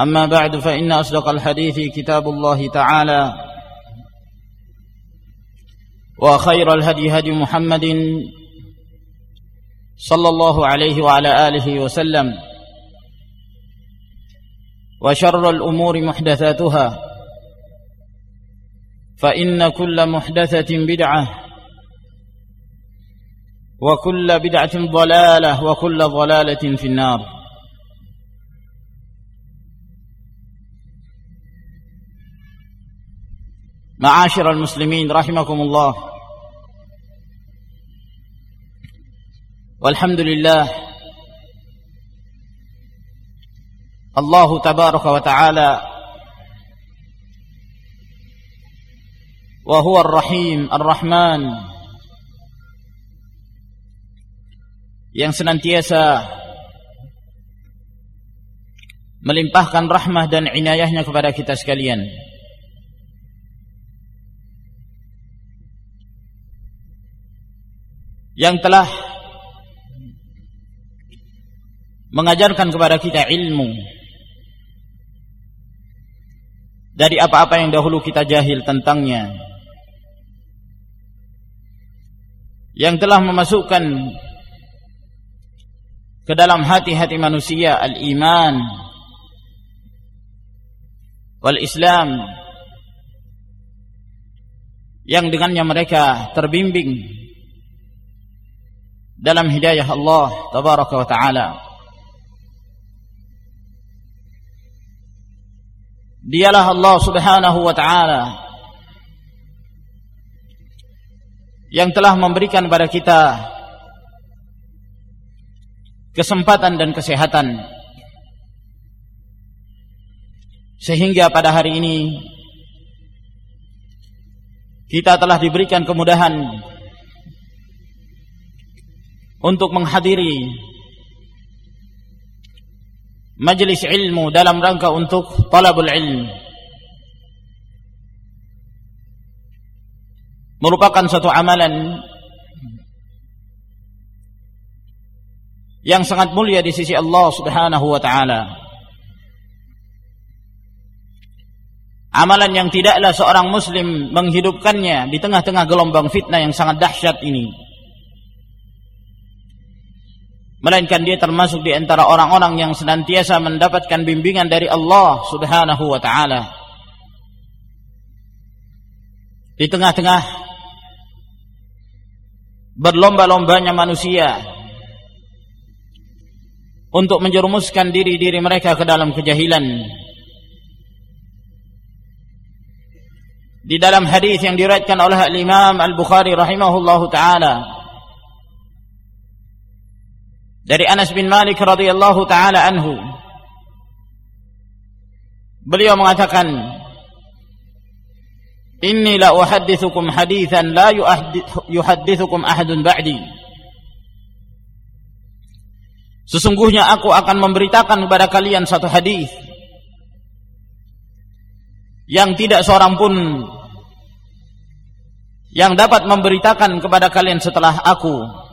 أما بعد فإن أصدق الحديث كتاب الله تعالى وخير الهدي هدي محمد صلى الله عليه وعلى آله وسلم وشر الأمور محدثاتها فإن كل محدثة بدعة وكل بدعة ضلالة وكل ضلالة في النار. Ma'asyiral muslimin rahimakumullah. Walhamdulillah Allah tabaraka wa ta'ala wa huwa ar-rahim ar-rahman yang senantiasa melimpahkan rahmah dan inayahnya kepada kita sekalian. Yang telah mengajarkan kepada kita ilmu dari apa-apa yang dahulu kita jahil tentangnya yang telah memasukkan ke dalam hati-hati manusia al-iman wal Islam yang dengannya mereka terbimbing dalam hidayah Allah tabaraka wa taala. Dialah Allah Subhanahu wa taala yang telah memberikan kepada kita kesempatan dan kesehatan. Sehingga pada hari ini kita telah diberikan kemudahan untuk menghadiri majelis ilmu dalam rangka untuk talabul ilm merupakan suatu amalan yang sangat mulia di sisi Allah Subhanahu wa taala. Amalan yang tidaklah seorang muslim menghidupkannya di tengah-tengah gelombang fitnah yang sangat dahsyat ini. Melainkan dia termasuk di antara orang-orang yang senantiasa mendapatkan bimbingan dari Allah Subhanahu wa taala. Di tengah-tengah berlomba-lombanya manusia untuk menjerumuskan diri-diri mereka ke dalam kejahilan di dalam hadis yang diriwayatkan oleh Imam Al-Bukhari rahimahullahu taala dari Anas bin Malik radhiyallahu taala anhu beliau mengatakan Inni la uhaddithukum hadithan la yuhaddithukum ahadun ba'di Sesungguhnya aku akan memberitakan kepada kalian satu hadis yang tidak seorang pun yang dapat memberitakan kepada kalian setelah aku.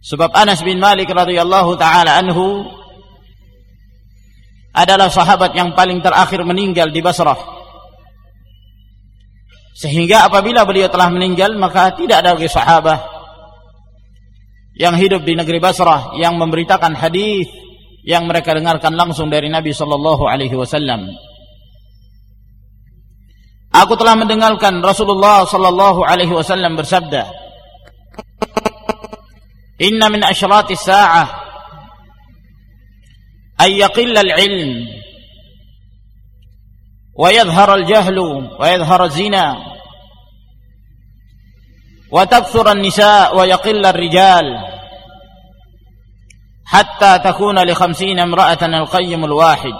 Sebab Anas bin Malik radhiyallahu taala anhu adalah sahabat yang paling terakhir meninggal di Basrah. Sehingga apabila beliau telah meninggal maka tidak ada lagi sahabat yang hidup di negeri Basrah yang memberitakan hadis yang mereka dengarkan langsung dari Nabi sallallahu alaihi wasallam. Aku telah mendengarkan Rasulullah sallallahu alaihi wasallam bersabda, "Inna min asyrati sa'ah ay yaqilla al-'ilm wa yadhhara al-jahlu wa yadhhara az-zina wa takthura an-nisa' wa yaqilla ar-rijal." hatta takuna li khamsina imra'atan al-qayyim al-wahid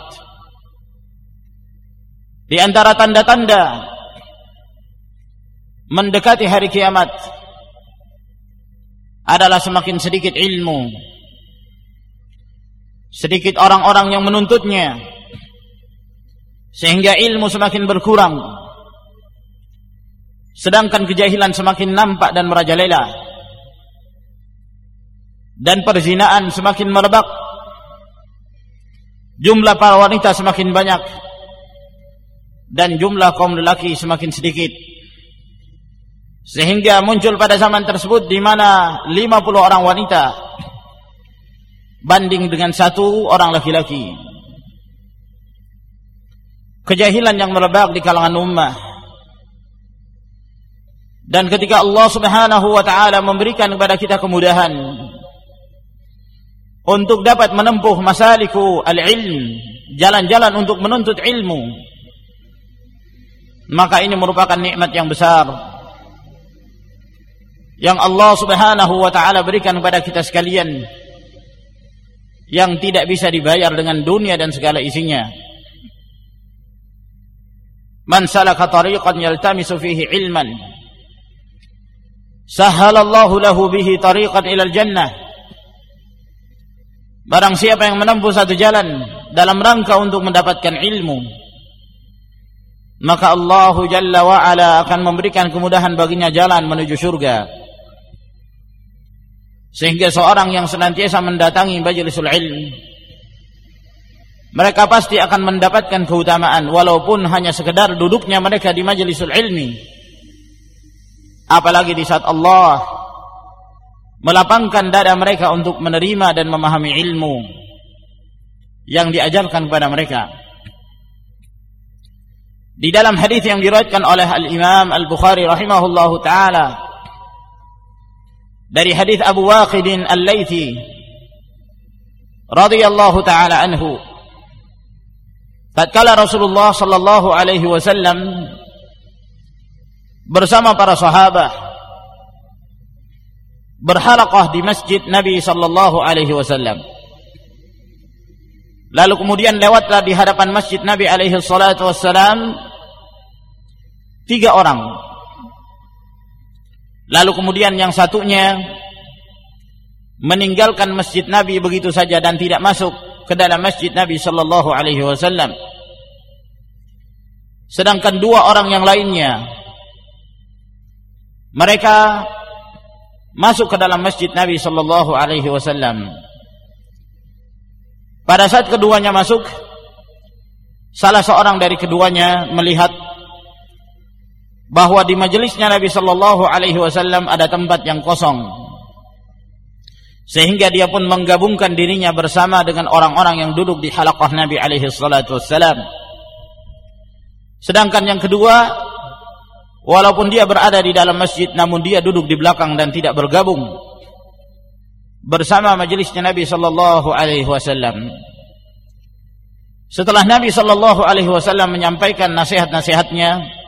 di antara tanda-tanda mendekati hari kiamat adalah semakin sedikit ilmu. Sedikit orang-orang yang menuntutnya. Sehingga ilmu semakin berkurang. Sedangkan kejahilan semakin nampak dan merajalela. Dan perzinaan semakin merebak. Jumlah para wanita semakin banyak. Dan jumlah kaum lelaki semakin sedikit sehingga muncul pada zaman tersebut di mana 50 orang wanita banding dengan satu orang laki-laki kejahilan yang merebak di kalangan ummah dan ketika Allah Subhanahu wa taala memberikan kepada kita kemudahan untuk dapat menempuh masaliku al-ilm, jalan-jalan untuk menuntut ilmu. Maka ini merupakan nikmat yang besar yang Allah Subhanahu wa taala berikan kepada kita sekalian yang tidak bisa dibayar dengan dunia dan segala isinya. Man salaka tariqan yaltamisu fihi ilman sahhalallahu lahu bihi tariqan ila al-jannah Barang siapa yang menempuh satu jalan dalam rangka untuk mendapatkan ilmu, maka Allah Jalla wa ala akan memberikan kemudahan baginya jalan menuju surga. Sehingga seorang yang senantiasa mendatangi majlisul ilm, mereka pasti akan mendapatkan keutamaan walaupun hanya sekedar duduknya mereka di majlisul ilmi. Apalagi di saat Allah melapangkan dada mereka untuk menerima dan memahami ilmu yang diajarkan kepada mereka. Di dalam hadis yang diriwayatkan oleh Al-Imam Al-Bukhari rahimahullahu taala dari hadis Abu Waqid Al-Laitsi radhiyallahu taala anhu tatkala Rasulullah sallallahu alaihi wasallam bersama para sahabat berhalaqah di masjid Nabi sallallahu alaihi wasallam. Lalu kemudian lewatlah di hadapan masjid Nabi alaihi salatu wasallam tiga orang. Lalu kemudian yang satunya meninggalkan masjid Nabi begitu saja dan tidak masuk ke dalam masjid Nabi sallallahu alaihi wasallam. Sedangkan dua orang yang lainnya mereka masuk ke dalam masjid Nabi sallallahu alaihi wasallam. Pada saat keduanya masuk, salah seorang dari keduanya melihat bahwa di majelisnya Nabi sallallahu alaihi wasallam ada tempat yang kosong. Sehingga dia pun menggabungkan dirinya bersama dengan orang-orang yang duduk di halaqah Nabi alaihi wasallam. Sedangkan yang kedua Walaupun dia berada di dalam masjid namun dia duduk di belakang dan tidak bergabung bersama majelisnya Nabi sallallahu alaihi wasallam. setelah Nabi sallallahu alaihi wasallam menyampaikan nasihat-nasihatnya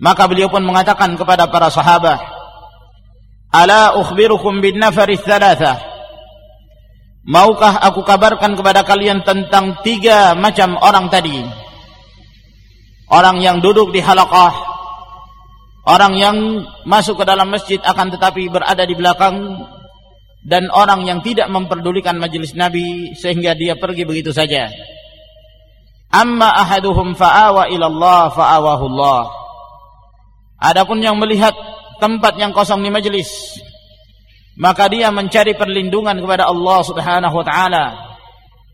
maka beliau pun mengatakan kepada para sahabat ala ukhbirukum bin nafari thalathah maukah aku kabarkan kepada kalian tentang tiga macam orang tadi orang yang duduk di halaqah orang yang masuk ke dalam masjid akan tetapi berada di belakang dan orang yang tidak memperdulikan majelis Nabi sehingga dia pergi begitu saja. Amma ahaduhum fa'awa ila Allah fa'awahu Allah. Adapun yang melihat tempat yang kosong di majelis maka dia mencari perlindungan kepada Allah Subhanahu wa taala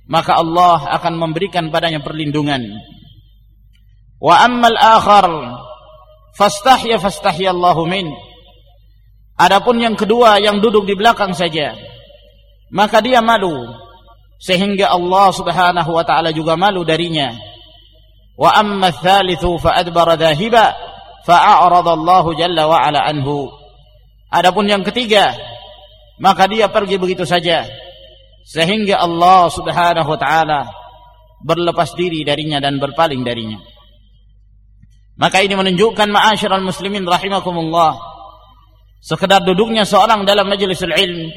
maka Allah akan memberikan padanya perlindungan. Wa ammal akhar fastahya fastahya Allahu min. Adapun yang kedua yang duduk di belakang saja, maka dia malu sehingga Allah Subhanahu wa taala juga malu darinya. Wa amma tsalitsu fa adbara dhahiba fa a'rada Allah jalla wa ala anhu. Adapun yang ketiga, maka dia pergi begitu saja sehingga Allah Subhanahu wa taala berlepas diri darinya dan berpaling darinya. Maka ini menunjukkan ma'asyiral muslimin rahimakumullah sekedar duduknya seorang dalam majlisul ilm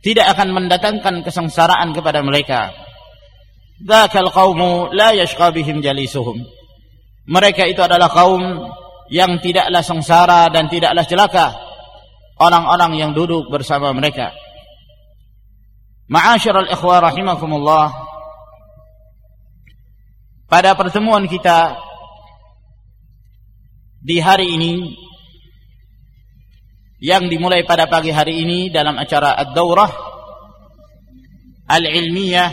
tidak akan mendatangkan kesengsaraan kepada mereka. Dzakal qaumu la yashqa bihim jalisuhum. Mereka itu adalah kaum yang tidaklah sengsara dan tidaklah celaka orang-orang yang duduk bersama mereka. Ma'asyiral ikhwah rahimakumullah. Pada pertemuan kita di hari ini yang dimulai pada pagi hari ini dalam acara Ad-Daurah Al-Ilmiyah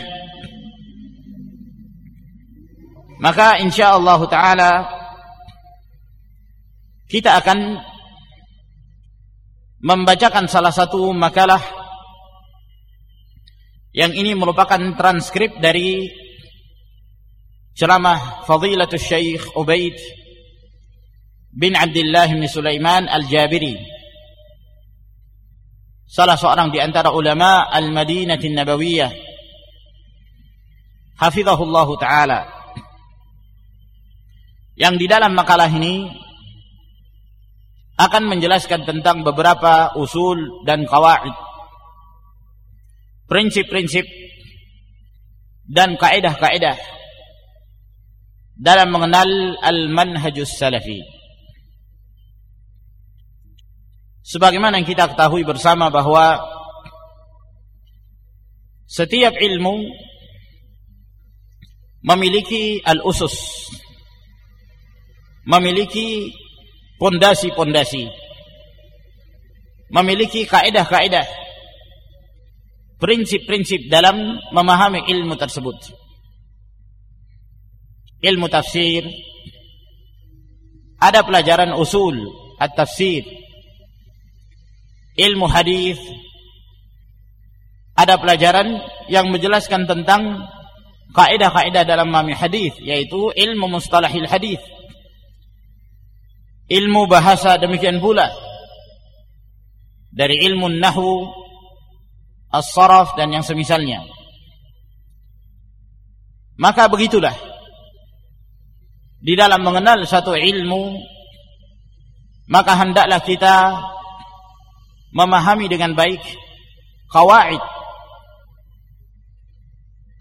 maka insyaallah taala kita akan membacakan salah satu makalah yang ini merupakan transkrip dari ceramah Fadilatul Syekh Ubaid bin Abdullah bin Sulaiman Al-Jabiri. Salah seorang di antara ulama Al-Madinah Nabawiyah hafizahullah taala. Yang di dalam makalah ini akan menjelaskan tentang beberapa usul dan kawaid prinsip-prinsip dan kaidah-kaidah dalam mengenal al-manhajus salafi. Sebagaimana kita ketahui bersama bahwa setiap ilmu memiliki al-usus, memiliki pondasi-pondasi, memiliki kaidah-kaidah, prinsip-prinsip dalam memahami ilmu tersebut. Ilmu tafsir, ada pelajaran usul at-tafsir, ilmu hadis. Ada pelajaran yang menjelaskan tentang kaidah-kaidah dalam memahami hadis yaitu ilmu mustalahil hadis ilmu bahasa demikian pula. Dari ilmu nahwu as-saraf dan yang semisalnya. Maka begitulah. Di dalam mengenal satu ilmu maka hendaklah kita memahami dengan baik kawaid.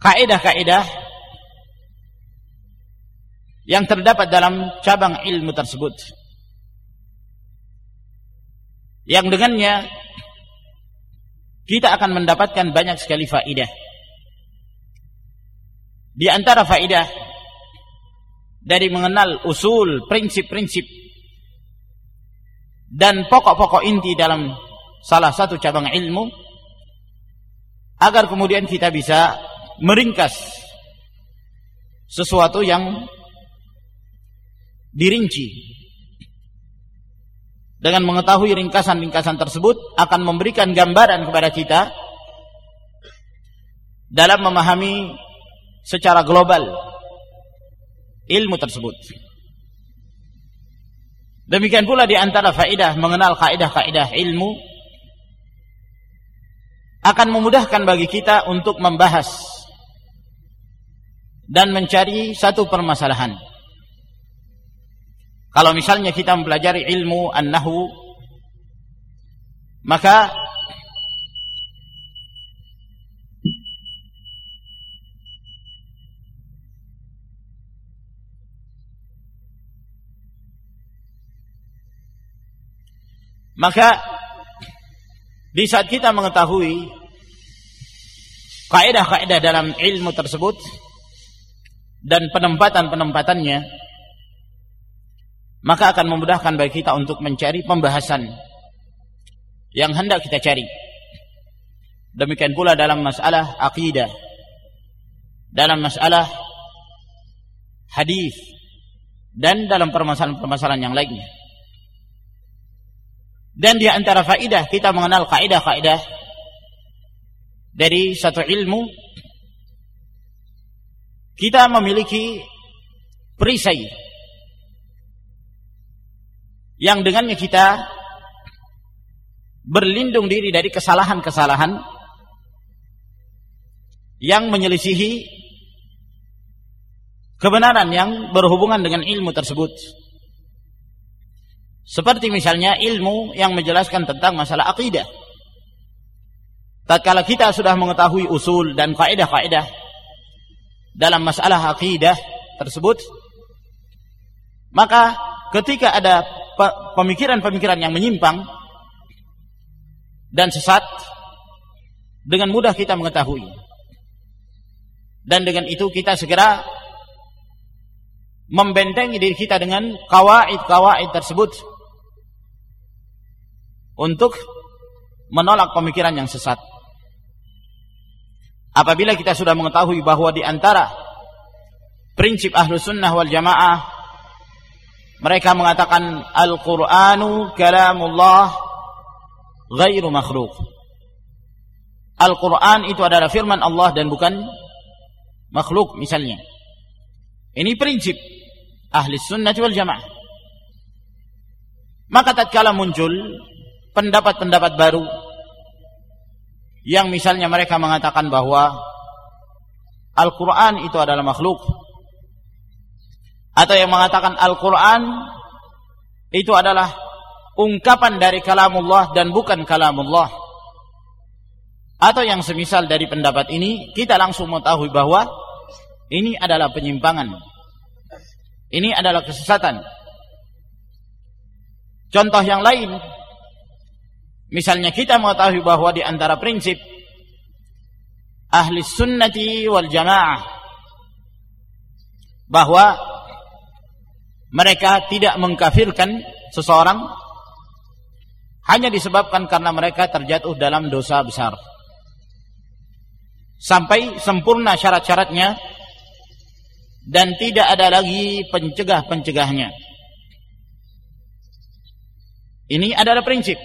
Kaidah-kaidah yang terdapat dalam cabang ilmu tersebut yang dengannya kita akan mendapatkan banyak sekali faidah di antara faidah dari mengenal usul prinsip-prinsip dan pokok-pokok inti dalam salah satu cabang ilmu agar kemudian kita bisa meringkas sesuatu yang dirinci dengan mengetahui ringkasan-ringkasan tersebut akan memberikan gambaran kepada kita dalam memahami secara global ilmu tersebut. Demikian pula di antara faedah mengenal kaidah-kaidah ilmu akan memudahkan bagi kita untuk membahas dan mencari satu permasalahan. Kalau misalnya kita mempelajari ilmu an-nahu maka maka di saat kita mengetahui kaidah-kaidah dalam ilmu tersebut dan penempatan-penempatannya maka akan memudahkan bagi kita untuk mencari pembahasan yang hendak kita cari. Demikian pula dalam masalah akidah dalam masalah hadis dan dalam permasalahan-permasalahan yang lainnya. Dan di antara faidah kita mengenal kaidah-kaidah dari satu ilmu kita memiliki perisai yang dengannya kita berlindung diri dari kesalahan-kesalahan yang menyelisihi kebenaran yang berhubungan dengan ilmu tersebut. Seperti misalnya ilmu yang menjelaskan tentang masalah akidah. Tatkala kita sudah mengetahui usul dan kaidah-kaidah dalam masalah akidah tersebut, maka ketika ada pemikiran-pemikiran yang menyimpang dan sesat, dengan mudah kita mengetahui. Dan dengan itu kita segera membentengi diri kita dengan kawaid-kawaid tersebut untuk menolak pemikiran yang sesat. Apabila kita sudah mengetahui bahwa di antara prinsip ahlu sunnah wal jamaah mereka mengatakan Al-Quranu kalamullah ghairu makhluk. Al-Quran itu adalah firman Allah dan bukan makhluk misalnya. Ini prinsip ahli sunnah wal jamaah. Maka tatkala muncul pendapat-pendapat baru yang misalnya mereka mengatakan bahwa Al-Quran itu adalah makhluk atau yang mengatakan Al-Quran itu adalah ungkapan dari kalamullah dan bukan kalamullah. Atau yang semisal dari pendapat ini kita langsung mengetahui bahwa ini adalah penyimpangan. Ini adalah kesesatan. Contoh yang lain Misalnya kita mengetahui bahwa di antara prinsip ahli sunnati wal jamaah bahwa mereka tidak mengkafirkan seseorang hanya disebabkan karena mereka terjatuh dalam dosa besar. Sampai sempurna syarat-syaratnya dan tidak ada lagi pencegah-pencegahnya. Ini adalah prinsip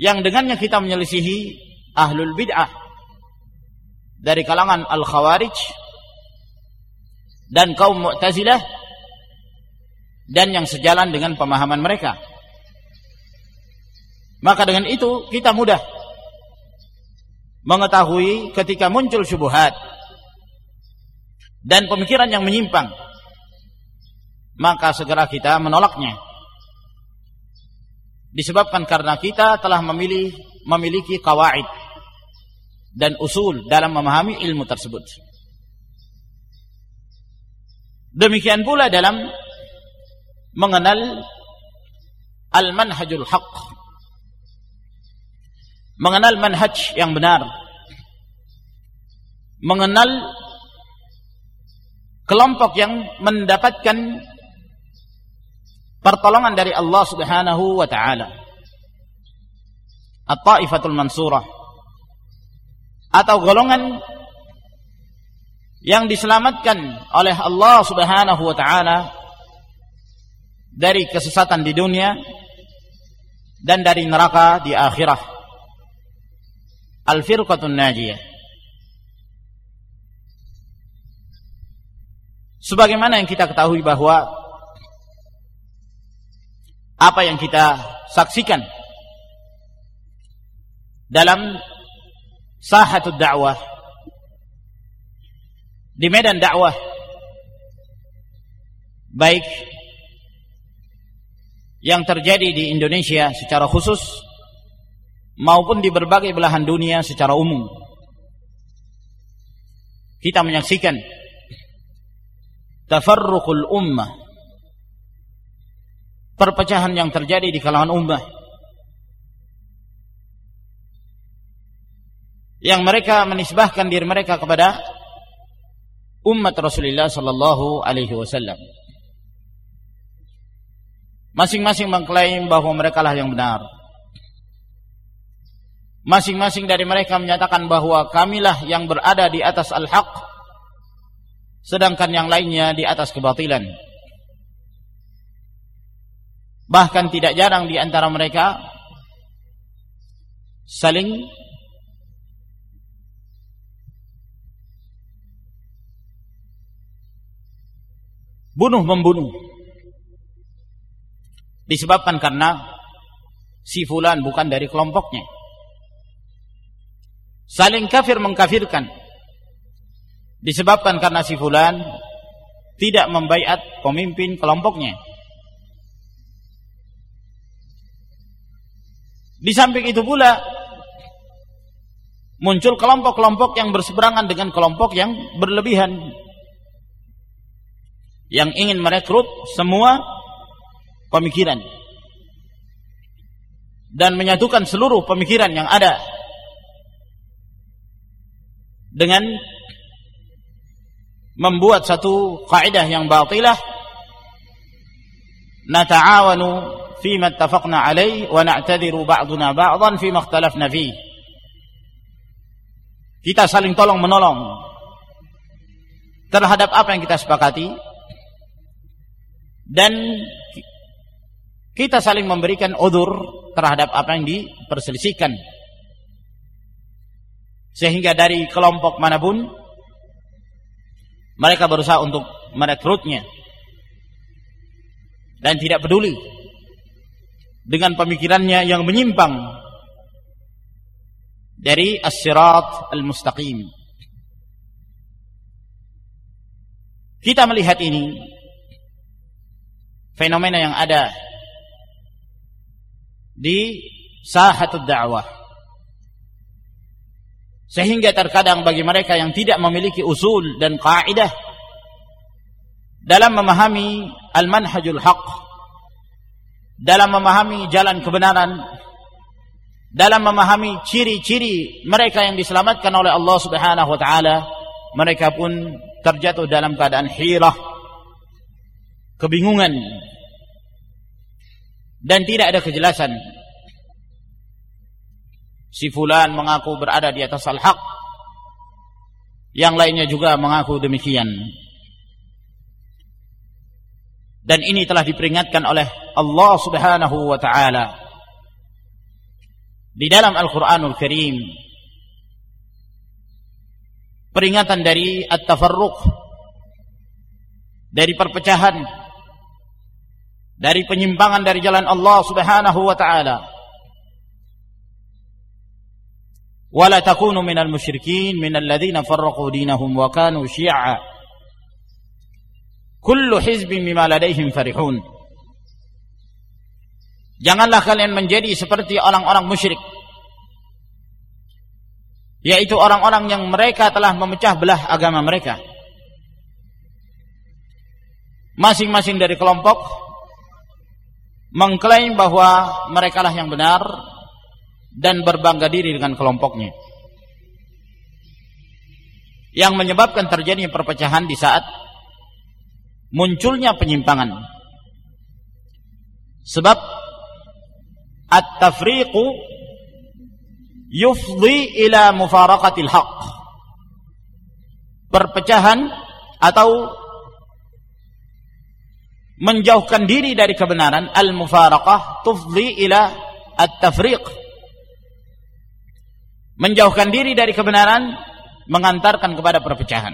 yang dengannya kita menyelisihi ahlul bid'ah dari kalangan al-khawarij dan kaum mu'tazilah dan yang sejalan dengan pemahaman mereka maka dengan itu kita mudah mengetahui ketika muncul syubhat dan pemikiran yang menyimpang maka segera kita menolaknya disebabkan karena kita telah memilih memiliki kawaid dan usul dalam memahami ilmu tersebut. Demikian pula dalam mengenal al-manhajul haq. Mengenal manhaj yang benar. Mengenal kelompok yang mendapatkan pertolongan dari Allah Subhanahu wa taala. At-Taifatul Mansurah atau golongan yang diselamatkan oleh Allah Subhanahu wa taala dari kesesatan di dunia dan dari neraka di akhirah. Al-Firqatun Najiyah. Sebagaimana yang kita ketahui bahwa apa yang kita saksikan dalam sahatul dakwah di medan dakwah baik yang terjadi di Indonesia secara khusus maupun di berbagai belahan dunia secara umum. Kita menyaksikan tafarruqul ummah perpecahan yang terjadi di kalangan ummah yang mereka menisbahkan diri mereka kepada umat Rasulullah sallallahu alaihi wasallam. Masing-masing mengklaim bahwa mereka lah yang benar. Masing-masing dari mereka menyatakan bahwa kamilah yang berada di atas al-haq sedangkan yang lainnya di atas kebatilan. Bahkan tidak jarang di antara mereka saling bunuh membunuh disebabkan karena si fulan bukan dari kelompoknya. Saling kafir mengkafirkan disebabkan karena si fulan tidak membaiat pemimpin kelompoknya. Di samping itu pula muncul kelompok-kelompok yang berseberangan dengan kelompok yang berlebihan yang ingin merekrut semua pemikiran. Dan menyatukan seluruh pemikiran yang ada dengan membuat satu kaidah yang batilah. Nata'awanu fima ittafaqna alaih wa na'tadiru ba'duna ba'dan fima ikhtalafna fihi kita saling tolong menolong terhadap apa yang kita sepakati. Dan kita saling memberikan udur terhadap apa yang diperselisihkan. Sehingga dari kelompok mana pun mereka berusaha untuk merekrutnya. Dan tidak peduli dengan pemikirannya yang menyimpang dari as-sirat al-mustaqim. Kita melihat ini fenomena yang ada di sahatul dakwah. Sehingga terkadang bagi mereka yang tidak memiliki usul dan kaidah dalam memahami al-manhajul haq dalam memahami jalan kebenaran dalam memahami ciri-ciri mereka yang diselamatkan oleh Allah Subhanahu wa taala mereka pun terjatuh dalam keadaan hirah kebingungan dan tidak ada kejelasan. Si fulan mengaku berada di atas al-haq. Yang lainnya juga mengaku demikian. Dan ini telah diperingatkan oleh Allah Subhanahu wa taala. Di dalam Al-Qur'anul Karim peringatan dari at-tafarruq dari perpecahan dari penyimpangan dari jalan Allah Subhanahu wa taala. Wala takunu minal musyrikin minal ladzina farraqu dinahum wa kanu syi'a. Kullu hizbin bima ladaihim farihun. Janganlah kalian menjadi seperti orang-orang musyrik. Yaitu orang-orang yang mereka telah memecah belah agama mereka. Masing-masing dari kelompok mengklaim bahwa mereka lah yang benar dan berbangga diri dengan kelompoknya. Yang menyebabkan terjadinya perpecahan di saat munculnya penyimpangan. Sebab at-tafriqu yufdi ila mufaraqatil haq perpecahan atau menjauhkan diri dari kebenaran al-mufaraqah tufdi ila at-tafriq. Menjauhkan diri dari kebenaran mengantarkan kepada perpecahan.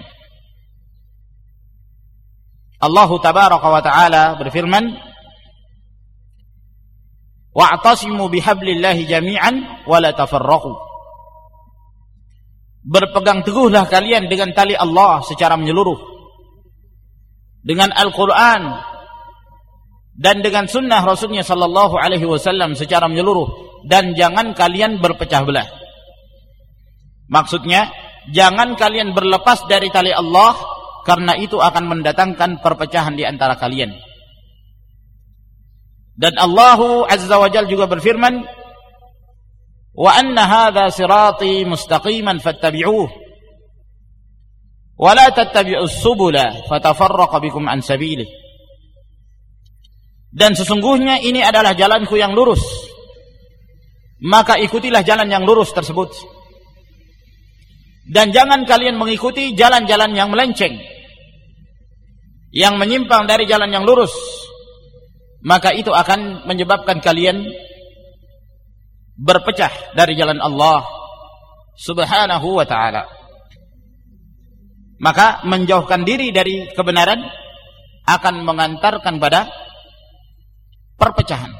Allah tabaraka wa taala berfirman wa'tasimu bihablillahi jami'an wa la tafarraqu. Berpegang teguhlah kalian dengan tali Allah secara menyeluruh. Dengan Al-Quran dan dengan sunnah Rasulnya Sallallahu Alaihi Wasallam secara menyeluruh. Dan jangan kalian berpecah belah. Maksudnya jangan kalian berlepas dari tali Allah karena itu akan mendatangkan perpecahan di antara kalian. Dan Allah Azza wa Jal juga berfirman wa anna hadha sirati mustaqiman fattabi'uh wa la tattabi'us subula fatafarraqa bikum an sabilih dan sesungguhnya ini adalah jalanku yang lurus. Maka ikutilah jalan yang lurus tersebut. Dan jangan kalian mengikuti jalan-jalan yang melenceng. Yang menyimpang dari jalan yang lurus maka itu akan menyebabkan kalian berpecah dari jalan Allah Subhanahu wa taala. Maka menjauhkan diri dari kebenaran akan mengantarkan pada perpecahan.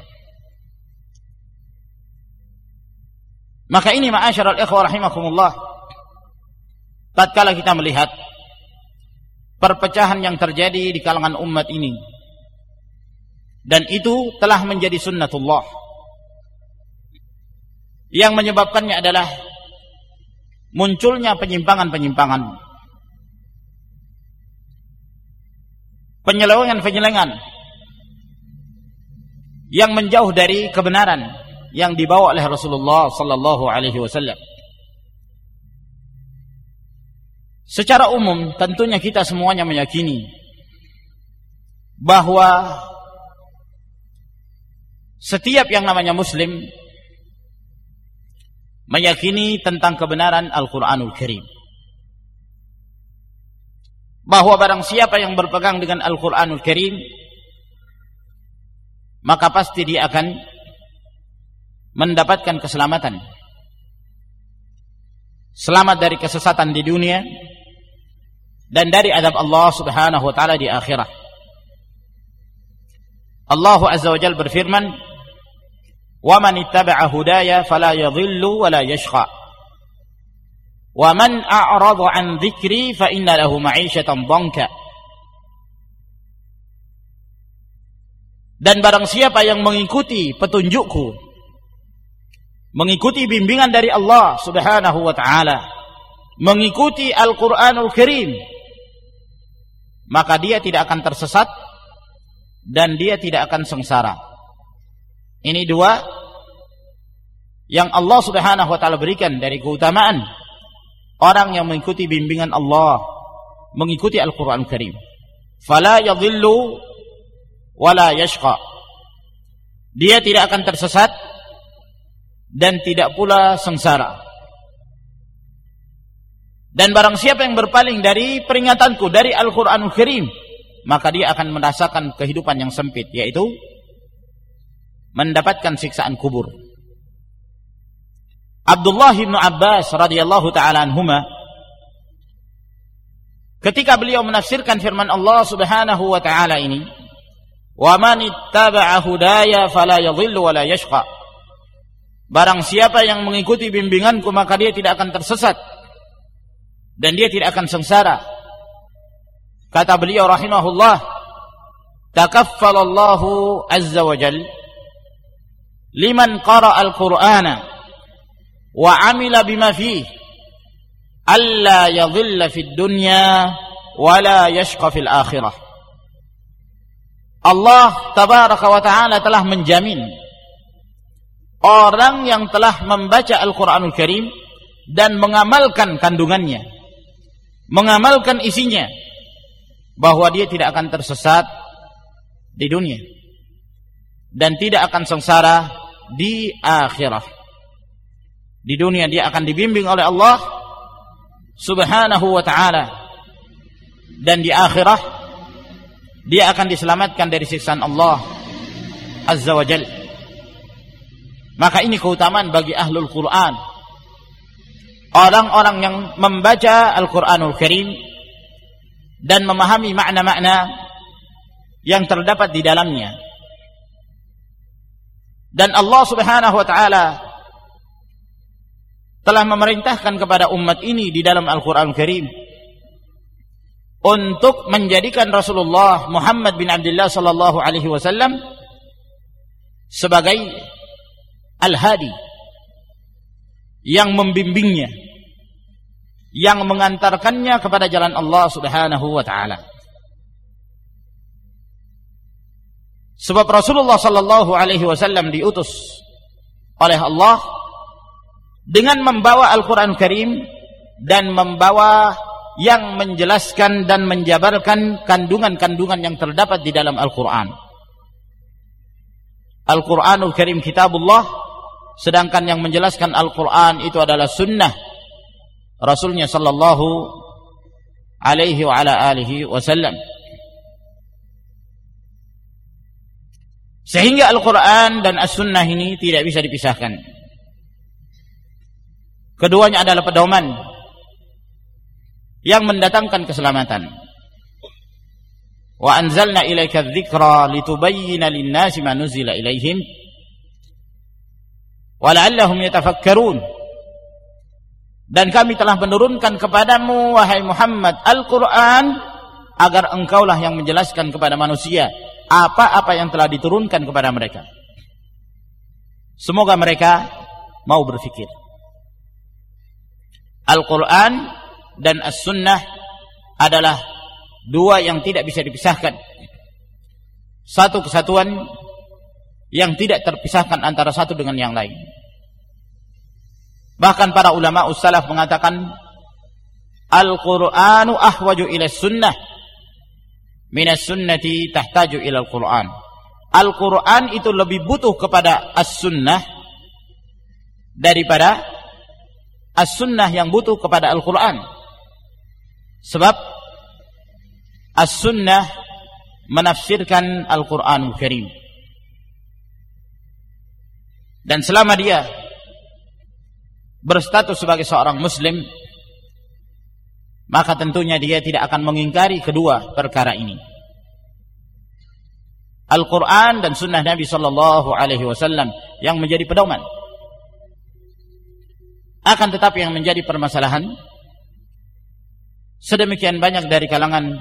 Maka ini ma'asyiral ikhwah rahimakumullah tatkala kita melihat perpecahan yang terjadi di kalangan umat ini dan itu telah menjadi sunnatullah yang menyebabkannya adalah munculnya penyimpangan-penyimpangan penyelewengan-penyelewengan yang menjauh dari kebenaran yang dibawa oleh Rasulullah sallallahu alaihi wasallam. Secara umum tentunya kita semuanya meyakini bahwa setiap yang namanya muslim meyakini tentang kebenaran Al-Quranul Karim. Bahwa barang siapa yang berpegang dengan Al-Quranul Karim, maka pasti dia akan mendapatkan keselamatan. Selamat dari kesesatan di dunia dan dari adab Allah Subhanahu wa taala di akhirat. Allah Azza wa Jalla berfirman, "Wa man ittaba'a hudaya fala yadhillu wa la yashqa." Wa man a'rada 'an dzikri fa inna lahu ma'isyatan dhanka. Dan barang siapa yang mengikuti petunjukku mengikuti bimbingan dari Allah Subhanahu wa taala mengikuti Al-Qur'anul Karim maka dia tidak akan tersesat dan dia tidak akan sengsara ini dua yang Allah Subhanahu wa taala berikan dari keutamaan orang yang mengikuti bimbingan Allah, mengikuti Al-Qur'an Karim. Fala yadhillu wala yashqa. Dia tidak akan tersesat dan tidak pula sengsara. Dan barang siapa yang berpaling dari peringatanku dari Al-Qur'anul Karim, maka dia akan merasakan kehidupan yang sempit yaitu mendapatkan siksaan kubur. Abdullah bin Abbas radhiyallahu taala anhuma ketika beliau menafsirkan firman Allah Subhanahu wa taala ini, "Wa man ittaba'a hudaya fala yadhillu wa la yashqa." Barang siapa yang mengikuti bimbinganku maka dia tidak akan tersesat dan dia tidak akan sengsara. Kata beliau rahimahullah, takaffalallahu azza wa jalla liman qara al-Qur'ana wa amila bima fihi alla yadhilla fid dunya wa la yashqa fil akhirah Allah tabaraka wa taala telah menjamin orang yang telah membaca Al-Qur'anul Karim dan mengamalkan kandungannya mengamalkan isinya bahwa dia tidak akan tersesat di dunia dan tidak akan sengsara di akhirat. Di dunia dia akan dibimbing oleh Allah Subhanahu wa taala dan di akhirat dia akan diselamatkan dari siksaan Allah Azza wa Jal. Maka ini keutamaan bagi ahlul Quran. Orang-orang yang membaca Al-Quranul Karim dan memahami makna-makna yang terdapat di dalamnya dan Allah Subhanahu wa taala telah memerintahkan kepada umat ini di dalam Al-Qur'an Karim untuk menjadikan Rasulullah Muhammad bin Abdullah sallallahu alaihi wasallam sebagai al-hadi yang membimbingnya yang mengantarkannya kepada jalan Allah Subhanahu wa taala. Sebab Rasulullah sallallahu alaihi wasallam diutus oleh Allah dengan membawa Al-Quran Karim dan membawa yang menjelaskan dan menjabarkan kandungan-kandungan yang terdapat di dalam Al-Quran. Al-Quranul Karim Kitabullah, sedangkan yang menjelaskan Al-Quran itu adalah sunnah Rasulnya sallallahu alaihi wa ala alihi wasallam. Sehingga Al-Quran dan As-Sunnah ini tidak bisa dipisahkan. Keduanya adalah pedoman yang mendatangkan keselamatan. Wa anzalna ilaika dzikra litubayyana lin-nasi ma nuzila ilaihim wa la'allahum yatafakkarun. Dan kami telah menurunkan kepadamu wahai Muhammad Al-Qur'an agar engkaulah yang menjelaskan kepada manusia apa-apa yang telah diturunkan kepada mereka. Semoga mereka mau berfikir. Al-Quran dan As-Sunnah adalah dua yang tidak bisa dipisahkan. Satu kesatuan yang tidak terpisahkan antara satu dengan yang lain. Bahkan para ulama ussalaf mengatakan Al-Qur'anu ahwaju ila sunnah minas sunnati tahtaju ila al-Qur'an. Al-Qur'an itu lebih butuh kepada as-sunnah daripada as-sunnah yang butuh kepada Al-Quran. Sebab as-sunnah menafsirkan Al-Quranul Karim. Dan selama dia berstatus sebagai seorang muslim, maka tentunya dia tidak akan mengingkari kedua perkara ini. Al-Quran dan sunnah Nabi Sallallahu Alaihi Wasallam yang menjadi pedoman akan tetapi yang menjadi permasalahan sedemikian banyak dari kalangan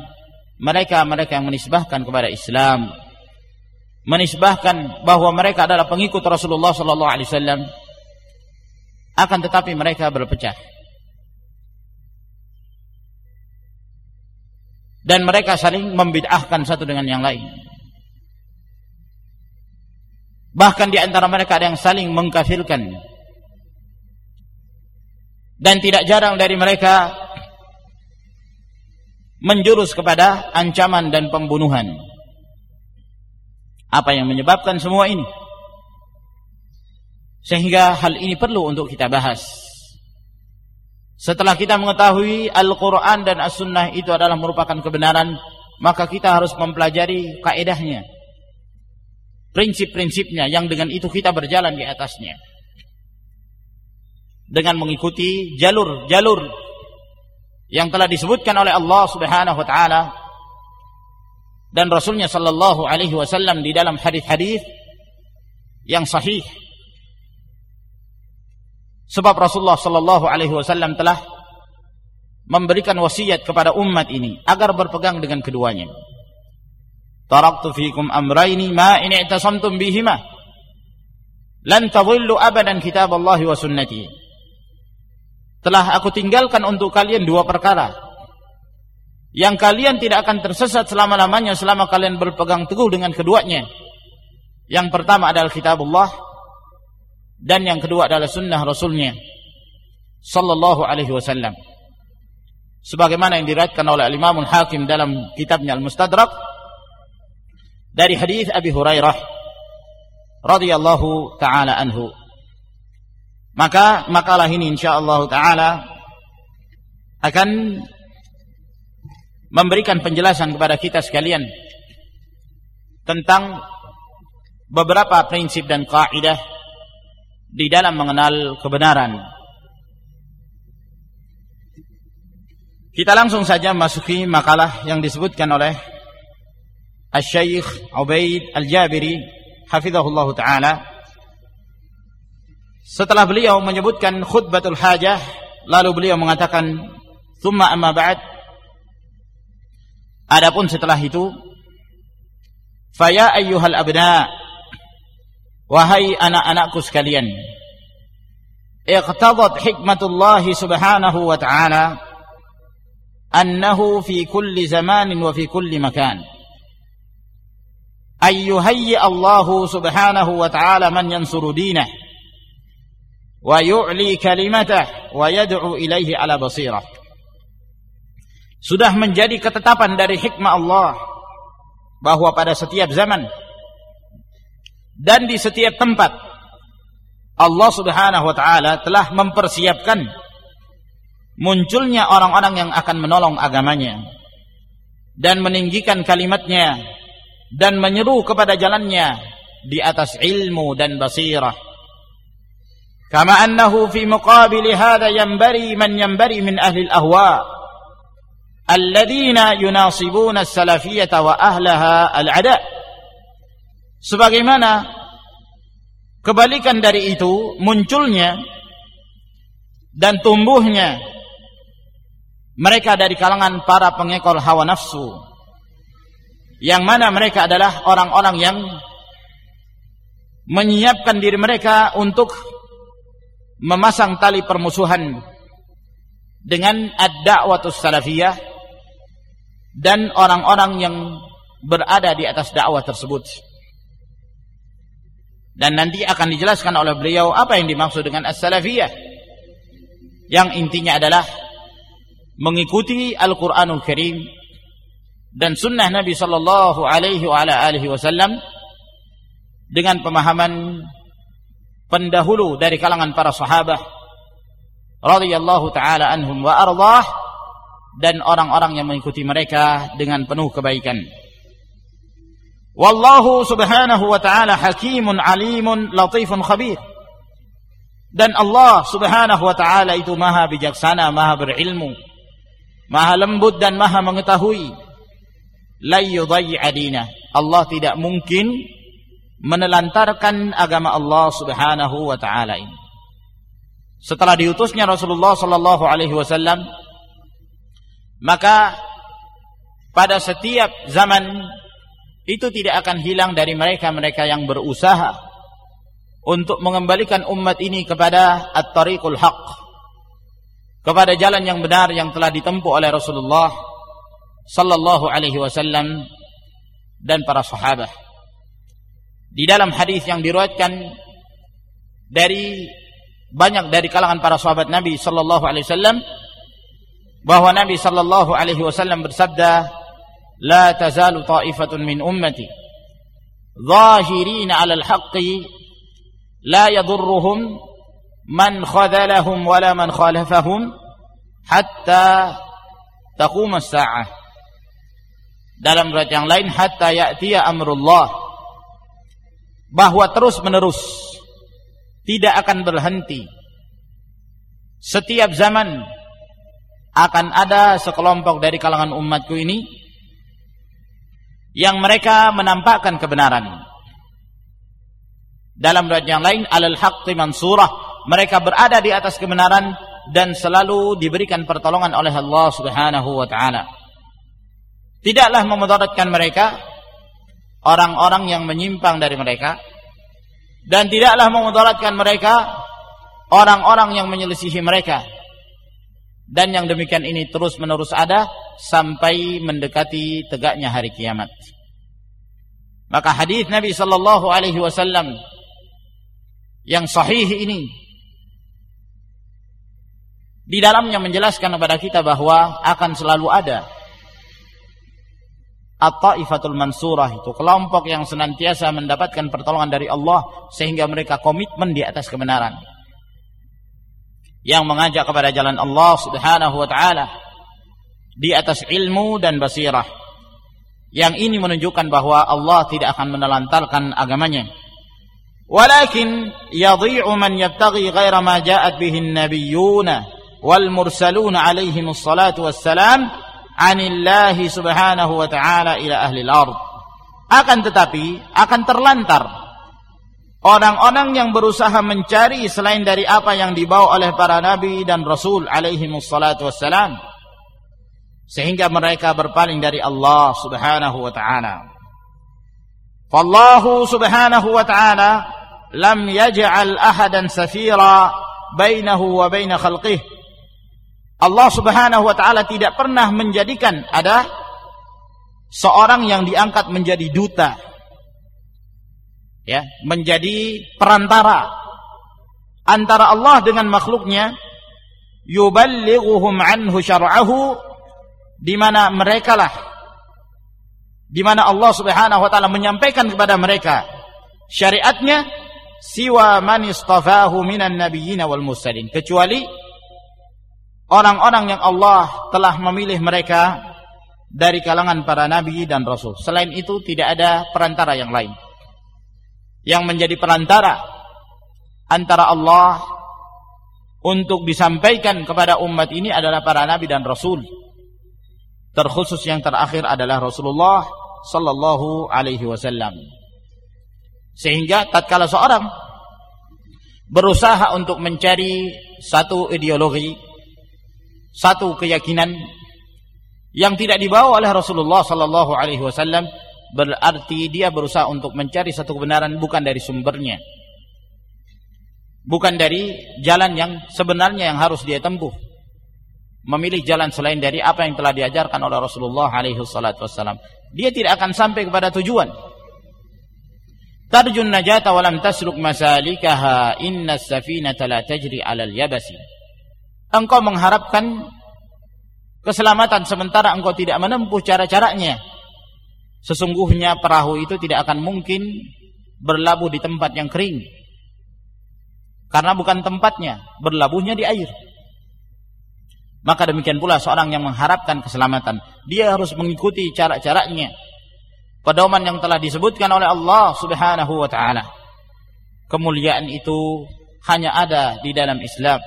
mereka-mereka yang menisbahkan kepada Islam. Menisbahkan bahwa mereka adalah pengikut Rasulullah sallallahu alaihi wasallam. Akan tetapi mereka berpecah. Dan mereka saling membid'ahkan satu dengan yang lain. Bahkan di antara mereka ada yang saling mengkafirkan. Dan tidak jarang dari mereka menjurus kepada ancaman dan pembunuhan. Apa yang menyebabkan semua ini? Sehingga hal ini perlu untuk kita bahas. Setelah kita mengetahui Al-Quran dan As-Sunnah itu adalah merupakan kebenaran, maka kita harus mempelajari kaedahnya. Prinsip-prinsipnya yang dengan itu kita berjalan di atasnya dengan mengikuti jalur-jalur yang telah disebutkan oleh Allah Subhanahu wa taala dan Rasulnya sallallahu alaihi wasallam di dalam hadis-hadis yang sahih. Sebab Rasulullah sallallahu alaihi wasallam telah memberikan wasiat kepada umat ini agar berpegang dengan keduanya. Taraktu fikum amraini ma in i'tasamtum bihima lan tadhillu abadan kitab Allah wa sunnati telah aku tinggalkan untuk kalian dua perkara. Yang kalian tidak akan tersesat selama-lamanya selama kalian berpegang teguh dengan keduanya. Yang pertama adalah kitabullah dan yang kedua adalah sunnah rasulnya sallallahu alaihi wasallam. Sebagaimana yang diriwayatkan oleh Imam Hakim dalam kitabnya Al-Mustadrak dari hadis Abi Hurairah radhiyallahu taala anhu maka makalah ini insyaallah taala akan memberikan penjelasan kepada kita sekalian tentang beberapa prinsip dan kaidah di dalam mengenal kebenaran. Kita langsung saja masuki makalah yang disebutkan oleh Al-Syeikh Ubaid Al-Jabiri hafizahullah taala setelah beliau menyebutkan khutbatul hajah lalu beliau mengatakan thumma amma ba'd adapun setelah itu faya ayyuhal abna wahai anak-anakku sekalian iqtadat hikmatullah subhanahu wa ta'ala annahu fi kulli zamanin wa fi kulli makan ayyuhayyi Allah subhanahu wa ta'ala man yansuru dinah kalimatah wa yad'u ilaihi ala basirah sudah menjadi ketetapan dari hikmah Allah bahwa pada setiap zaman dan di setiap tempat Allah Subhanahu wa taala telah mempersiapkan munculnya orang-orang yang akan menolong agamanya dan meninggikan kalimatnya dan menyeru kepada jalannya di atas ilmu dan basirah كما أنه في مقابل هذا ينبري من ينبري من أهل الأهواء الذين يناصبون السلفية وأهلها العداء sebagaimana kebalikan dari itu munculnya dan tumbuhnya mereka dari kalangan para pengekor hawa nafsu yang mana mereka adalah orang-orang yang menyiapkan diri mereka untuk memasang tali permusuhan dengan ad-da'watus salafiyah dan orang-orang yang berada di atas dakwah tersebut. Dan nanti akan dijelaskan oleh beliau apa yang dimaksud dengan as-salafiyah. Yang intinya adalah mengikuti Al-Qur'anul Karim dan sunnah Nabi sallallahu alaihi wasallam dengan pemahaman pendahulu dari kalangan para sahabat radhiyallahu taala anhum wa ardah dan orang-orang yang mengikuti mereka dengan penuh kebaikan. Wallahu subhanahu wa ta'ala hakimun alimun latifun khabir. Dan Allah subhanahu wa ta'ala itu maha bijaksana, maha berilmu, maha lembut dan maha mengetahui. La yudhai'adina. Allah tidak mungkin menelantarkan agama Allah Subhanahu wa taala ini. Setelah diutusnya Rasulullah sallallahu alaihi wasallam maka pada setiap zaman itu tidak akan hilang dari mereka-mereka yang berusaha untuk mengembalikan umat ini kepada at-tariqul haq kepada jalan yang benar yang telah ditempuh oleh Rasulullah sallallahu alaihi wasallam dan para sahabat di dalam hadis yang diriwayatkan dari banyak dari kalangan para sahabat Nabi sallallahu alaihi wasallam bahwa Nabi sallallahu alaihi wasallam bersabda la tazalu ta'ifatun min ummati. Zahirina 'ala al-haqqi la yadurruhum man khadhalahum wala man khalafahum hatta taqum as-sa'ah. Dalam riwayat yang lain hatta ya'tiya amrullah bahwa terus-menerus tidak akan berhenti. Setiap zaman akan ada sekelompok dari kalangan umatku ini yang mereka menampakkan kebenaran. Dalam riwayat yang lain alal haqqi mansurah, mereka berada di atas kebenaran dan selalu diberikan pertolongan oleh Allah Subhanahu wa taala. Tidaklah memudaratkan mereka orang-orang yang menyimpang dari mereka. Dan tidaklah memudaratkan mereka orang-orang yang menyelisihi mereka. Dan yang demikian ini terus menerus ada sampai mendekati tegaknya hari kiamat. Maka hadis Nabi sallallahu alaihi wasallam yang sahih ini di dalamnya menjelaskan kepada kita bahwa akan selalu ada At-Taifatul Mansurah itu kelompok yang senantiasa mendapatkan pertolongan dari Allah sehingga mereka komitmen di atas kebenaran. Yang mengajak kepada jalan Allah Subhanahu wa taala di atas ilmu dan basirah. Yang ini menunjukkan bahwa Allah tidak akan menelantarkan agamanya. Walakin yadhi'u man yabtaghi ghaira ma ja'at bihi an-nabiyyuna wal mursalun alaihim salatu wassalam anillahi subhanahu wa ta'ala ila ahli al-ard. Akan tetapi akan terlantar orang-orang yang berusaha mencari selain dari apa yang dibawa oleh para nabi dan rasul alaihi wassalatu wassalam sehingga mereka berpaling dari Allah Subhanahu wa taala. Fallahu Subhanahu wa taala lam yaj'al ahadan safira bainahu wa bain khalqih. Allah Subhanahu wa taala tidak pernah menjadikan ada seorang yang diangkat menjadi duta. Ya, menjadi perantara antara Allah dengan makhluknya yuballighuhum anhu syar'ahu di mana mereka lah di mana Allah Subhanahu wa taala menyampaikan kepada mereka syariatnya siwa man istafahu minan nabiyyin wal mursalin kecuali orang-orang yang Allah telah memilih mereka dari kalangan para nabi dan rasul. Selain itu tidak ada perantara yang lain. Yang menjadi perantara antara Allah untuk disampaikan kepada umat ini adalah para nabi dan rasul. Terkhusus yang terakhir adalah Rasulullah sallallahu alaihi wasallam. Sehingga tatkala seorang berusaha untuk mencari satu ideologi, satu keyakinan yang tidak dibawa oleh Rasulullah sallallahu alaihi wasallam, berarti dia berusaha untuk mencari satu kebenaran bukan dari sumbernya. Bukan dari jalan yang sebenarnya yang harus dia tempuh. Memilih jalan selain dari apa yang telah diajarkan oleh Rasulullah alaihi wassalam dia tidak akan sampai kepada tujuan. Tarjun najata wa lam tasluk masalikaha inna safinata la tajri 'alal yabasi engkau mengharapkan keselamatan sementara engkau tidak menempuh cara-caranya sesungguhnya perahu itu tidak akan mungkin berlabuh di tempat yang kering karena bukan tempatnya berlabuhnya di air maka demikian pula seorang yang mengharapkan keselamatan, dia harus mengikuti cara-caranya. Pedoman yang telah disebutkan oleh Allah Subhanahu wa taala. Kemuliaan itu hanya ada di dalam Islam.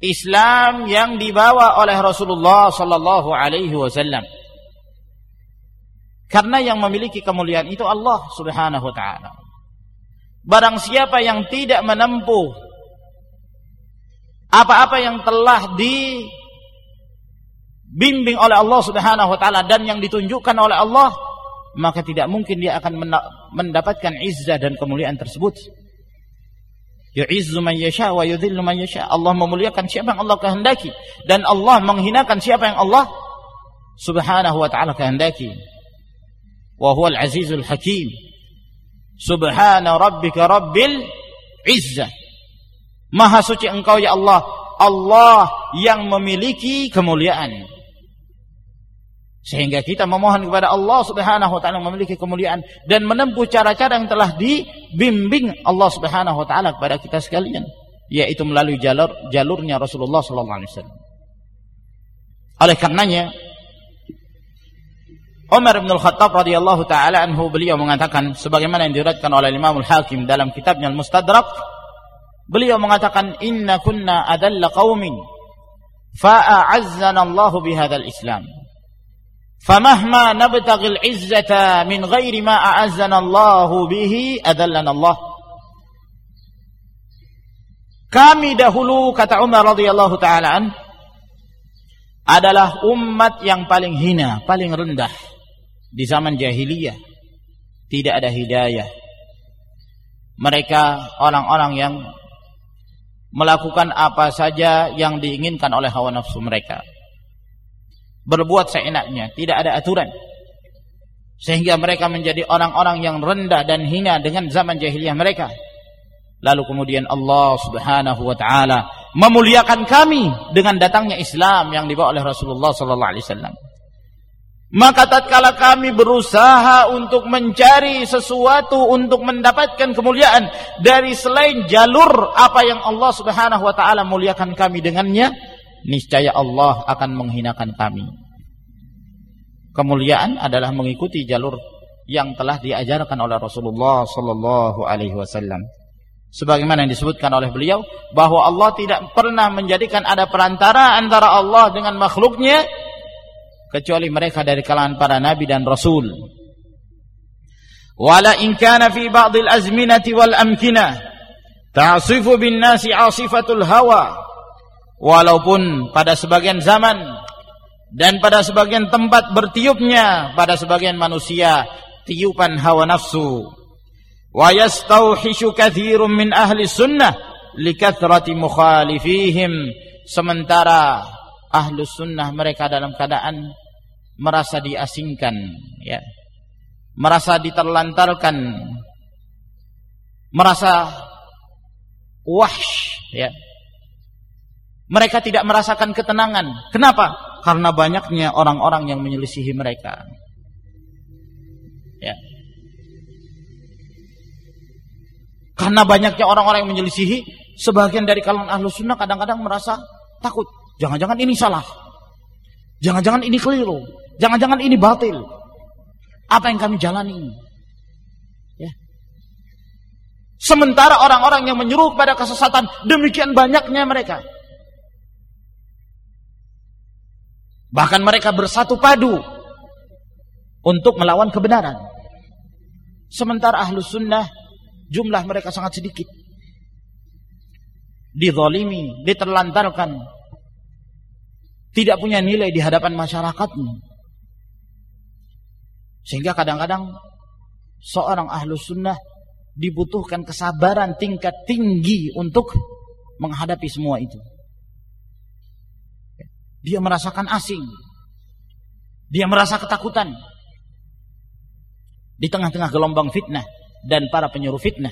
Islam yang dibawa oleh Rasulullah sallallahu alaihi wasallam. Karena yang memiliki kemuliaan itu Allah Subhanahu wa taala. Barang siapa yang tidak menempuh apa-apa yang telah dibimbing oleh Allah Subhanahu wa taala dan yang ditunjukkan oleh Allah maka tidak mungkin dia akan mendapatkan izzah dan kemuliaan tersebut. Yu'izzu man yasha wa yudhillu man yasha. Allah memuliakan siapa yang Allah kehendaki dan Allah menghinakan siapa yang Allah Subhanahu wa taala kehendaki. Wa huwal azizul hakim. Subhana rabbika rabbil izzah Maha suci engkau ya Allah. Allah yang memiliki kemuliaan. Sehingga kita memohon kepada Allah Subhanahu wa taala memiliki kemuliaan dan menempuh cara-cara yang telah dibimbing Allah Subhanahu wa taala kepada kita sekalian, yaitu melalui jalur jalurnya Rasulullah sallallahu alaihi wasallam. Oleh karenanya Umar bin Al-Khattab radhiyallahu taala anhu beliau mengatakan sebagaimana yang diriwayatkan oleh Imam Al-Hakim dalam kitabnya Al-Mustadrak Beliau mengatakan inna kunna adalla qaumin fa'azzana Allah bihadzal Islam. Famahma nabtaghil izzata min ghairi ma a'azzana Allah bihi adallana Allah. Kami dahulu kata Umar radhiyallahu taala adalah umat yang paling hina, paling rendah di zaman jahiliyah. Tidak ada hidayah. Mereka orang-orang yang melakukan apa saja yang diinginkan oleh hawa nafsu mereka. Berbuat seenaknya, tidak ada aturan. Sehingga mereka menjadi orang-orang yang rendah dan hina dengan zaman jahiliyah mereka. Lalu kemudian Allah Subhanahu wa taala memuliakan kami dengan datangnya Islam yang dibawa oleh Rasulullah sallallahu alaihi wasallam. Maka tatkala kami berusaha untuk mencari sesuatu untuk mendapatkan kemuliaan dari selain jalur apa yang Allah Subhanahu wa taala muliakan kami dengannya, niscaya Allah akan menghinakan kami. Kemuliaan adalah mengikuti jalur yang telah diajarkan oleh Rasulullah sallallahu alaihi wasallam. Sebagaimana yang disebutkan oleh beliau bahwa Allah tidak pernah menjadikan ada perantara antara Allah dengan makhluknya kecuali mereka dari kalangan para nabi dan rasul. wala in kana fi ba'd al-azminati wal amkinah ta'sifu bin nasi 'asifatul hawa walaupun pada sebagian zaman dan pada sebagian tempat bertiupnya pada sebagian manusia tiupan hawa nafsu. Wa yastauhishu katsirun min ahli sunnah likathrati mukhalifihim. Sementara ahlu sunnah mereka dalam keadaan merasa diasingkan ya. Merasa diterlantarkan. Merasa wahsh ya mereka tidak merasakan ketenangan. Kenapa? Karena banyaknya orang-orang yang menyelisihi mereka. Ya. Karena banyaknya orang-orang yang menyelisihi sebagian dari kalangan ahlu sunnah kadang-kadang merasa takut. Jangan-jangan ini salah. Jangan-jangan ini keliru. Jangan-jangan ini batil. Apa yang kami jalani ya. sementara orang-orang yang menyuruh pada kesesatan demikian banyaknya mereka bahkan mereka bersatu padu untuk melawan kebenaran. Sementara ahlu sunnah jumlah mereka sangat sedikit. Dizalimi diterlantarkan. Tidak punya nilai di hadapan masyarakatnya. Sehingga kadang-kadang seorang ahlus sunnah dibutuhkan kesabaran tingkat tinggi untuk menghadapi semua itu. Dia merasakan asing. Dia merasa ketakutan. Di tengah-tengah gelombang fitnah dan para penyuruh fitnah.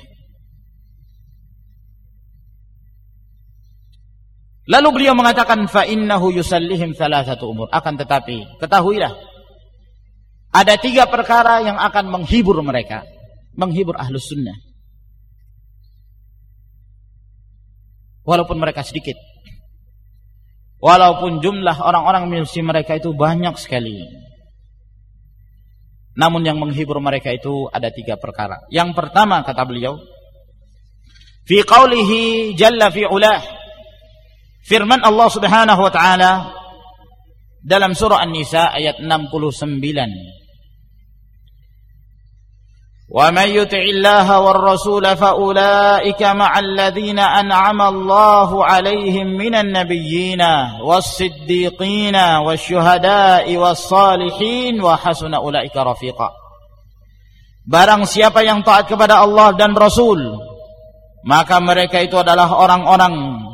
Lalu beliau mengatakan fa innahu yusallihim thalathatu umur. Akan tetapi ketahuilah ada tiga perkara yang akan menghibur mereka. Menghibur ahlus sunnah. Walaupun mereka sedikit. Walaupun jumlah orang-orang milisi mereka itu banyak sekali. Namun yang menghibur mereka itu ada tiga perkara. Yang pertama kata beliau. Fi qawlihi jalla fi ulah. Firman Allah subhanahu wa ta'ala. Dalam surah An-Nisa ayat 69. ومن يطع الله والرسول فأولئك مع الذين أنعم الله عليهم من النبيين والصديقين والشهداء والصالحين وحسن أولئك رفيقا Barang siapa yang taat kepada Allah dan Rasul Maka mereka itu adalah orang-orang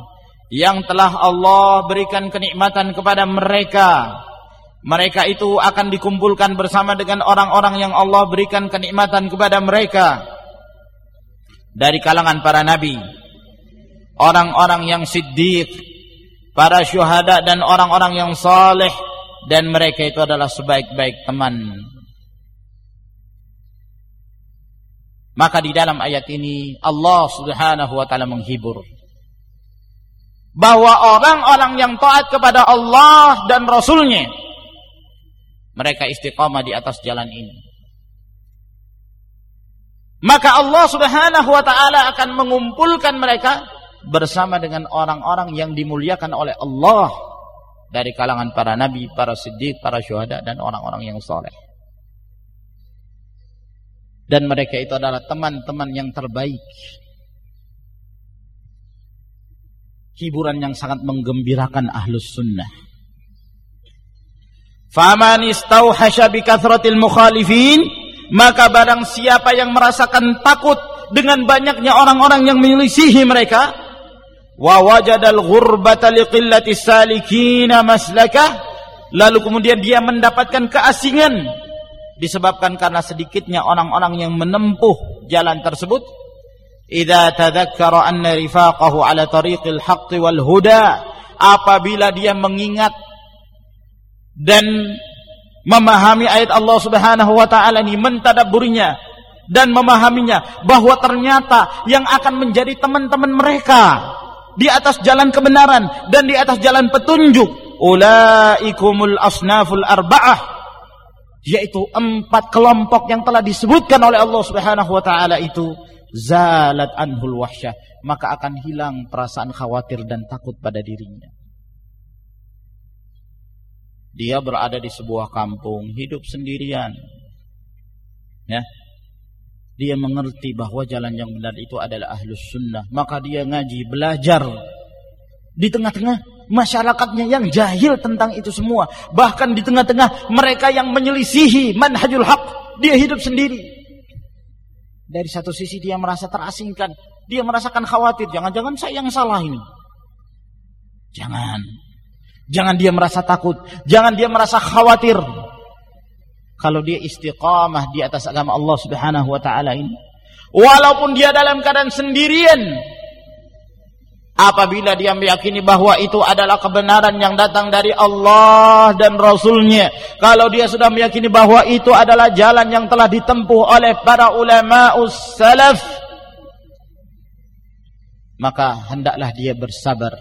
Yang telah Allah berikan kenikmatan kepada mereka mereka itu akan dikumpulkan bersama dengan orang-orang yang Allah berikan kenikmatan kepada mereka. Dari kalangan para nabi. Orang-orang yang siddiq para syuhada dan orang-orang yang saleh. Dan mereka itu adalah sebaik-baik teman. Maka di dalam ayat ini Allah Subhanahu wa taala menghibur. Bahwa orang-orang yang taat kepada Allah dan Rasulnya mereka istiqamah di atas jalan ini. Maka Allah Subhanahu wa taala akan mengumpulkan mereka bersama dengan orang-orang yang dimuliakan oleh Allah dari kalangan para nabi, para siddiq, para syuhada dan orang-orang yang soleh. Dan mereka itu adalah teman-teman yang terbaik. Hiburan yang sangat menggembirakan ahlus sunnah. Faman istauhasya bi kathratil mukhalifin maka barang siapa yang merasakan takut dengan banyaknya orang-orang yang menyelisihi mereka wa wajadal ghurbata liqillati salikina maslakah lalu kemudian dia mendapatkan keasingan disebabkan karena sedikitnya orang-orang yang menempuh jalan tersebut. Idza tadzakkara anna rifaqahu ala tariqil haqqi wal huda apabila dia mengingat dan memahami ayat Allah Subhanahu wa taala ini mentadabburinya dan memahaminya bahwa ternyata yang akan menjadi teman-teman mereka di atas jalan kebenaran dan di atas jalan petunjuk ulaikumul asnaful arba'ah yaitu empat kelompok yang telah disebutkan oleh Allah Subhanahu wa taala itu zalat anhul wahsyah maka akan hilang perasaan khawatir dan takut pada dirinya dia berada di sebuah kampung, hidup sendirian. Ya. dia mengerti bahwa jalan yang benar itu adalah ahlus sunnah. Maka dia ngaji belajar. Di tengah-tengah masyarakatnya yang jahil tentang itu semua. Bahkan di tengah-tengah mereka yang menyelisihi manhajul haq dia hidup sendiri. Dari satu sisi dia merasa terasingkan. Dia merasakan khawatir jangan-jangan saya yang salah ini? Jangan jangan dia merasa takut. Jangan dia merasa khawatir. Kalau dia istiqamah di atas agama Allah Subhanahu wa taala ini. Walaupun dia dalam keadaan sendirian. Apabila dia meyakini bahwa itu adalah kebenaran yang datang dari Allah dan Rasulnya. Kalau dia sudah meyakini bahwa itu adalah jalan yang telah ditempuh oleh para ulama salaf. Maka hendaklah dia bersabar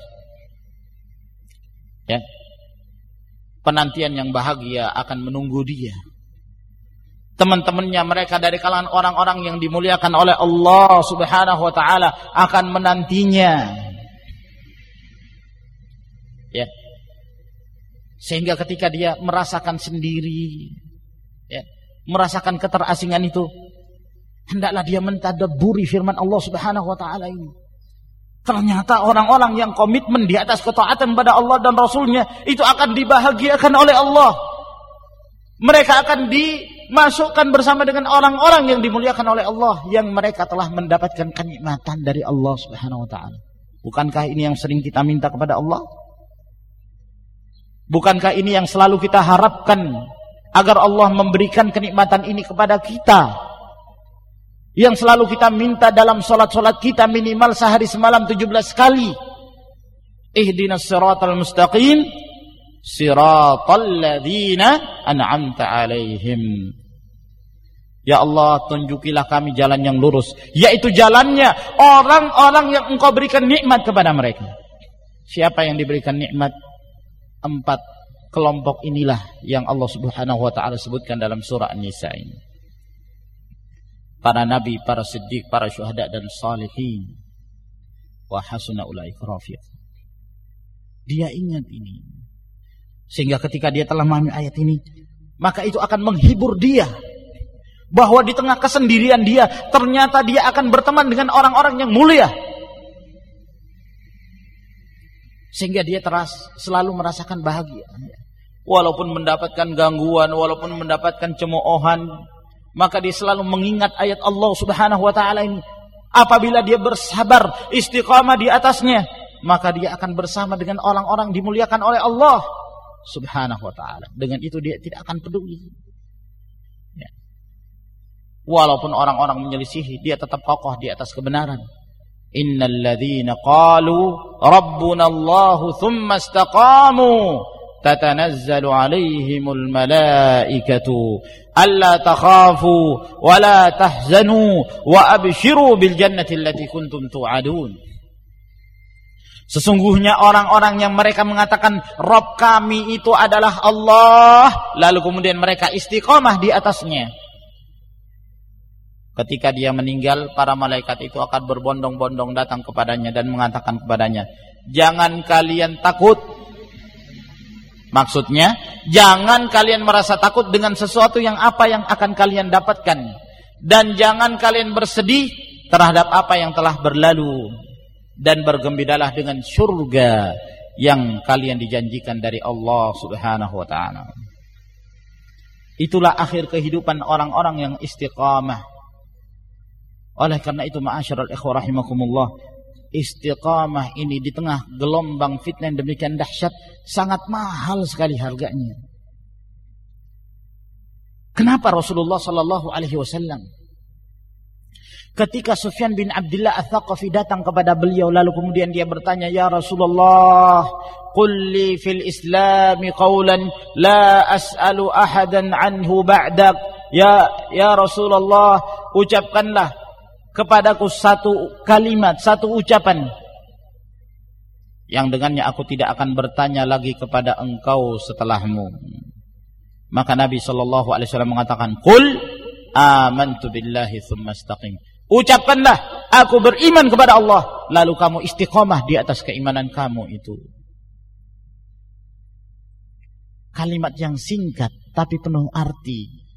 ya penantian yang bahagia akan menunggu dia teman-temannya mereka dari kalangan orang-orang yang dimuliakan oleh Allah Subhanahu wa taala akan menantinya. Ya. Sehingga ketika dia merasakan sendiri ya, merasakan keterasingan itu hendaklah dia mentadaburi firman Allah Subhanahu wa taala ini. Ternyata orang-orang yang komitmen di atas ketaatan pada Allah dan Rasulnya itu akan dibahagiakan oleh Allah. Mereka akan di masukkan bersama dengan orang-orang yang dimuliakan oleh Allah yang mereka telah mendapatkan kenikmatan dari Allah Subhanahu wa taala. Bukankah ini yang sering kita minta kepada Allah? Bukankah ini yang selalu kita harapkan agar Allah memberikan kenikmatan ini kepada kita? Yang selalu kita minta dalam solat-solat kita minimal sehari semalam 17 kali. Ihdinas siratal mustaqim siratal ladzina an'amta alaihim. Ya Allah tunjukilah kami jalan yang lurus yaitu jalannya orang-orang yang engkau berikan nikmat kepada mereka. Siapa yang diberikan nikmat? Empat kelompok inilah yang Allah Subhanahu wa taala sebutkan dalam surah An-Nisa ini para nabi para siddiq para syuhada dan salihin wa hasuna ulaika rafiq dia ingat ini sehingga ketika dia telah memahami ayat ini, maka itu akan menghibur dia. Bahwa di tengah kesendirian dia, ternyata dia akan berteman dengan orang-orang yang mulia. Sehingga dia teras selalu merasakan bahagia. Walaupun mendapatkan gangguan, walaupun mendapatkan cemoohan, maka dia selalu mengingat ayat Allah Subhanahu wa taala ini. Apabila dia bersabar, istiqamah di atasnya, maka dia akan bersama dengan orang-orang dimuliakan oleh Allah subhanahu wa ta'ala. Dengan itu dia tidak akan peduli. Ya. Walaupun orang-orang menyelisihi, dia tetap kokoh di atas kebenaran. Innal ladzina qalu rabbuna Allahu thumma istaqamu alla takhafu wa la tahzanu wa abshiru bil jannati allati kuntum tu'adun. Sesungguhnya orang-orang yang mereka mengatakan Rob kami itu adalah Allah Lalu kemudian mereka istiqomah di atasnya Ketika dia meninggal Para malaikat itu akan berbondong-bondong datang kepadanya Dan mengatakan kepadanya Jangan kalian takut Maksudnya Jangan kalian merasa takut dengan sesuatu yang apa yang akan kalian dapatkan Dan jangan kalian bersedih Terhadap apa yang telah berlalu dan bergembiralah dengan surga yang kalian dijanjikan dari Allah Subhanahu wa taala. Itulah akhir kehidupan orang-orang yang istiqamah. Oleh karena itu ma'asyiral ikhwah rahimakumullah, istiqamah ini di tengah gelombang fitnah yang demikian dahsyat sangat mahal sekali harganya. Kenapa Rasulullah sallallahu alaihi wasallam Ketika Sufyan bin Abdullah Ats-Tsaqafi datang kepada beliau lalu kemudian dia bertanya, "Ya Rasulullah, qul li fil Islam qawlan la as'alu ahadan anhu ba'dak." Ya ya Rasulullah, ucapkanlah kepadaku satu kalimat, satu ucapan yang dengannya aku tidak akan bertanya lagi kepada engkau setelahmu. Maka Nabi sallallahu alaihi wasallam mengatakan, "Qul amantu billahi tsumma istaqim." Ucapkanlah, aku beriman kepada Allah. Lalu kamu istiqomah di atas keimanan kamu itu. Kalimat yang singkat tapi penuh arti.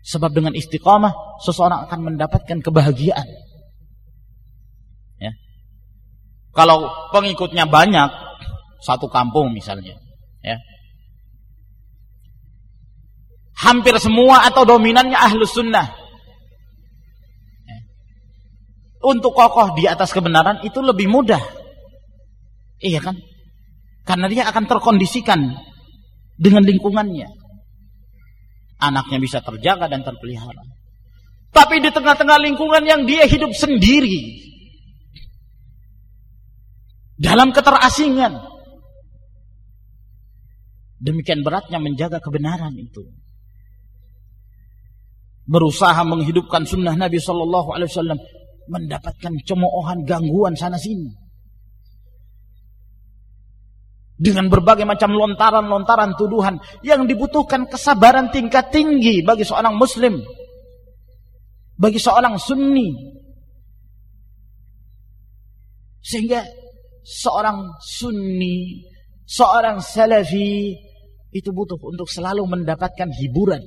Sebab dengan istiqamah seseorang akan mendapatkan kebahagiaan. Ya. Kalau pengikutnya banyak, satu kampung misalnya, ya. Hampir semua atau dominannya ahlus sunnah. Ya. Untuk kokoh di atas kebenaran itu lebih mudah. Iya kan? Karena dia akan terkondisikan dengan lingkungannya. Anaknya bisa terjaga dan terpelihara. Tapi di tengah-tengah lingkungan yang dia hidup sendiri. Dalam keterasingan. Demikian beratnya menjaga kebenaran itu. Berusaha menghidupkan sunnah Nabi Sallallahu Alaihi Wasallam mendapatkan cemoohan gangguan sana sini dengan berbagai macam lontaran-lontaran tuduhan yang dibutuhkan kesabaran tingkat tinggi bagi seorang muslim bagi seorang sunni. Sehingga seorang sunni seorang salafi itu butuh untuk selalu mendapatkan hiburan.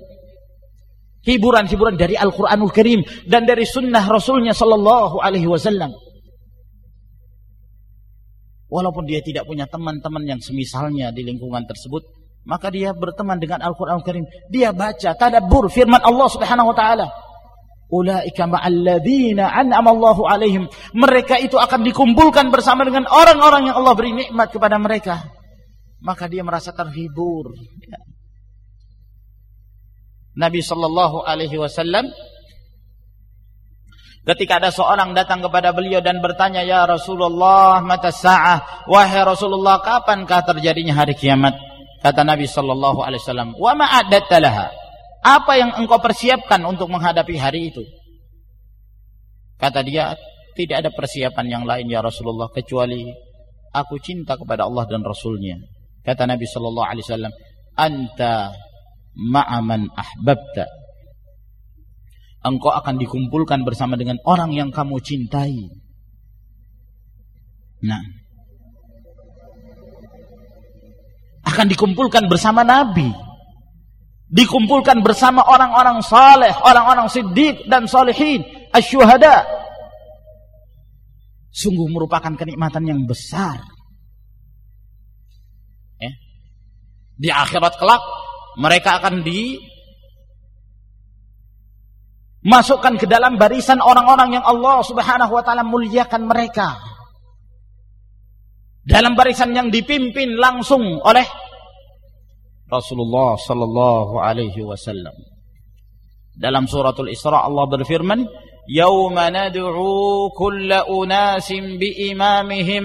Hiburan-hiburan dari Al-Quranul Karim dan dari sunnah Rasulnya Sallallahu Alaihi Wasallam Walaupun dia tidak punya teman-teman yang semisalnya di lingkungan tersebut, maka dia berteman dengan Al-Qur'an Al Karim. Dia baca tadabbur firman Allah Subhanahu wa taala. Ulaika ma'alladzina an'ama Allahu alaihim. Mereka itu akan dikumpulkan bersama dengan orang-orang yang Allah beri nikmat kepada mereka. Maka dia merasa terhibur. Nabi sallallahu alaihi wasallam Ketika ada seorang datang kepada beliau dan bertanya, Ya Rasulullah, mata sa'ah. Wahai Rasulullah, kapankah terjadinya hari kiamat? Kata Nabi Sallallahu Alaihi Wasallam, Wa ma'adatta laha. Apa yang engkau persiapkan untuk menghadapi hari itu? Kata dia, tidak ada persiapan yang lain ya Rasulullah kecuali aku cinta kepada Allah dan Rasulnya. Kata Nabi Sallallahu Alaihi Wasallam, Anta ma'aman ahbabta engkau akan dikumpulkan bersama dengan orang yang kamu cintai. Nah, akan dikumpulkan bersama Nabi, dikumpulkan bersama orang-orang saleh, orang-orang siddiq dan salihin, asyuhada. Sungguh merupakan kenikmatan yang besar. Eh? Di akhirat kelak mereka akan di Masukkan ke dalam barisan orang-orang yang Allah subhanahu wa ta'ala muliakan mereka. Dalam barisan yang dipimpin langsung oleh Rasulullah sallallahu alaihi wasallam. Dalam suratul Isra Allah berfirman, "Yauma nad'u kulla unasin biimamihim."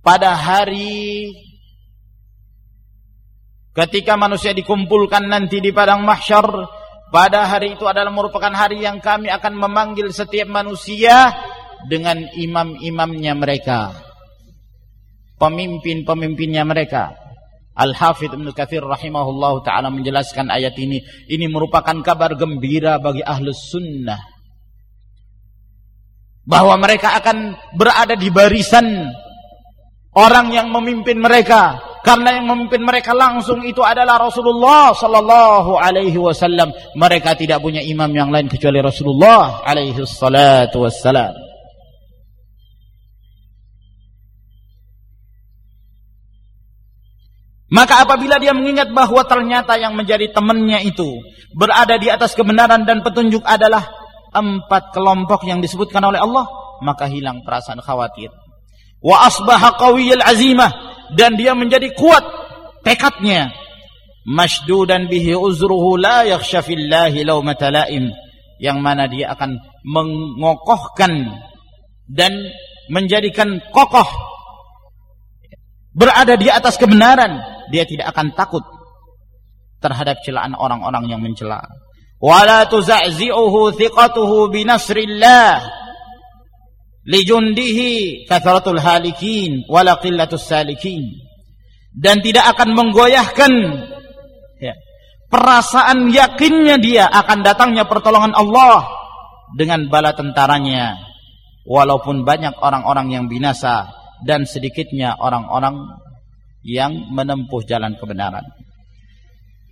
Pada hari ketika manusia dikumpulkan nanti di padang mahsyar, pada hari itu adalah merupakan hari yang kami akan memanggil setiap manusia dengan imam-imamnya mereka. Pemimpin-pemimpinnya mereka. Al-Hafidh Ibn Kathir rahimahullah ta'ala menjelaskan ayat ini. Ini merupakan kabar gembira bagi ahlus sunnah. Bahwa mereka akan berada di barisan orang yang memimpin mereka karena yang memimpin mereka langsung itu adalah Rasulullah sallallahu alaihi wasallam. Mereka tidak punya imam yang lain kecuali Rasulullah alaihi salatu wassalam. Maka apabila dia mengingat bahwa ternyata yang menjadi temannya itu berada di atas kebenaran dan petunjuk adalah empat kelompok yang disebutkan oleh Allah, maka hilang perasaan khawatir. Wa asbaha qawiyal azimah dan dia menjadi kuat tekadnya. Masdudan bihi uzruhu la yakhsha fillahi laumata laim yang mana dia akan mengokohkan dan menjadikan kokoh berada di atas kebenaran. Dia tidak akan takut terhadap celaan orang-orang yang mencela. Wala tuza'zi'uhu thiqatuhu binasrillah lijundihi kathratul halikin wala qillatus salikin. Dan tidak akan menggoyahkan ya, perasaan yakinnya dia akan datangnya pertolongan Allah dengan bala tentaranya. Walaupun banyak orang-orang yang binasa dan sedikitnya orang-orang yang menempuh jalan kebenaran.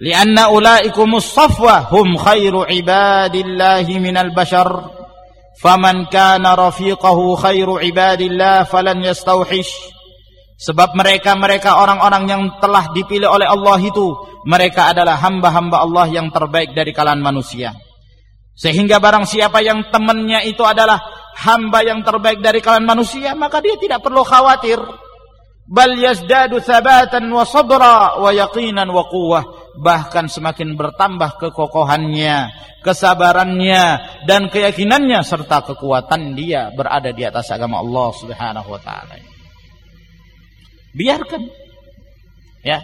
Lianna ulaikumus safwa hum khairu ibadillahi minal bashar faman kana rafiqahu khairu ibadillah falan yastauhish sebab mereka-mereka orang-orang yang telah dipilih oleh Allah itu mereka adalah hamba-hamba Allah yang terbaik dari kalangan manusia sehingga barang siapa yang temannya itu adalah hamba yang terbaik dari kalangan manusia, maka dia tidak perlu khawatir. Bal yazdadu thabatan wa sabra wa yaqinan wa quwwah. Bahkan semakin bertambah kekokohannya, kesabarannya dan keyakinannya serta kekuatan dia berada di atas agama Allah Subhanahu wa taala. Biarkan ya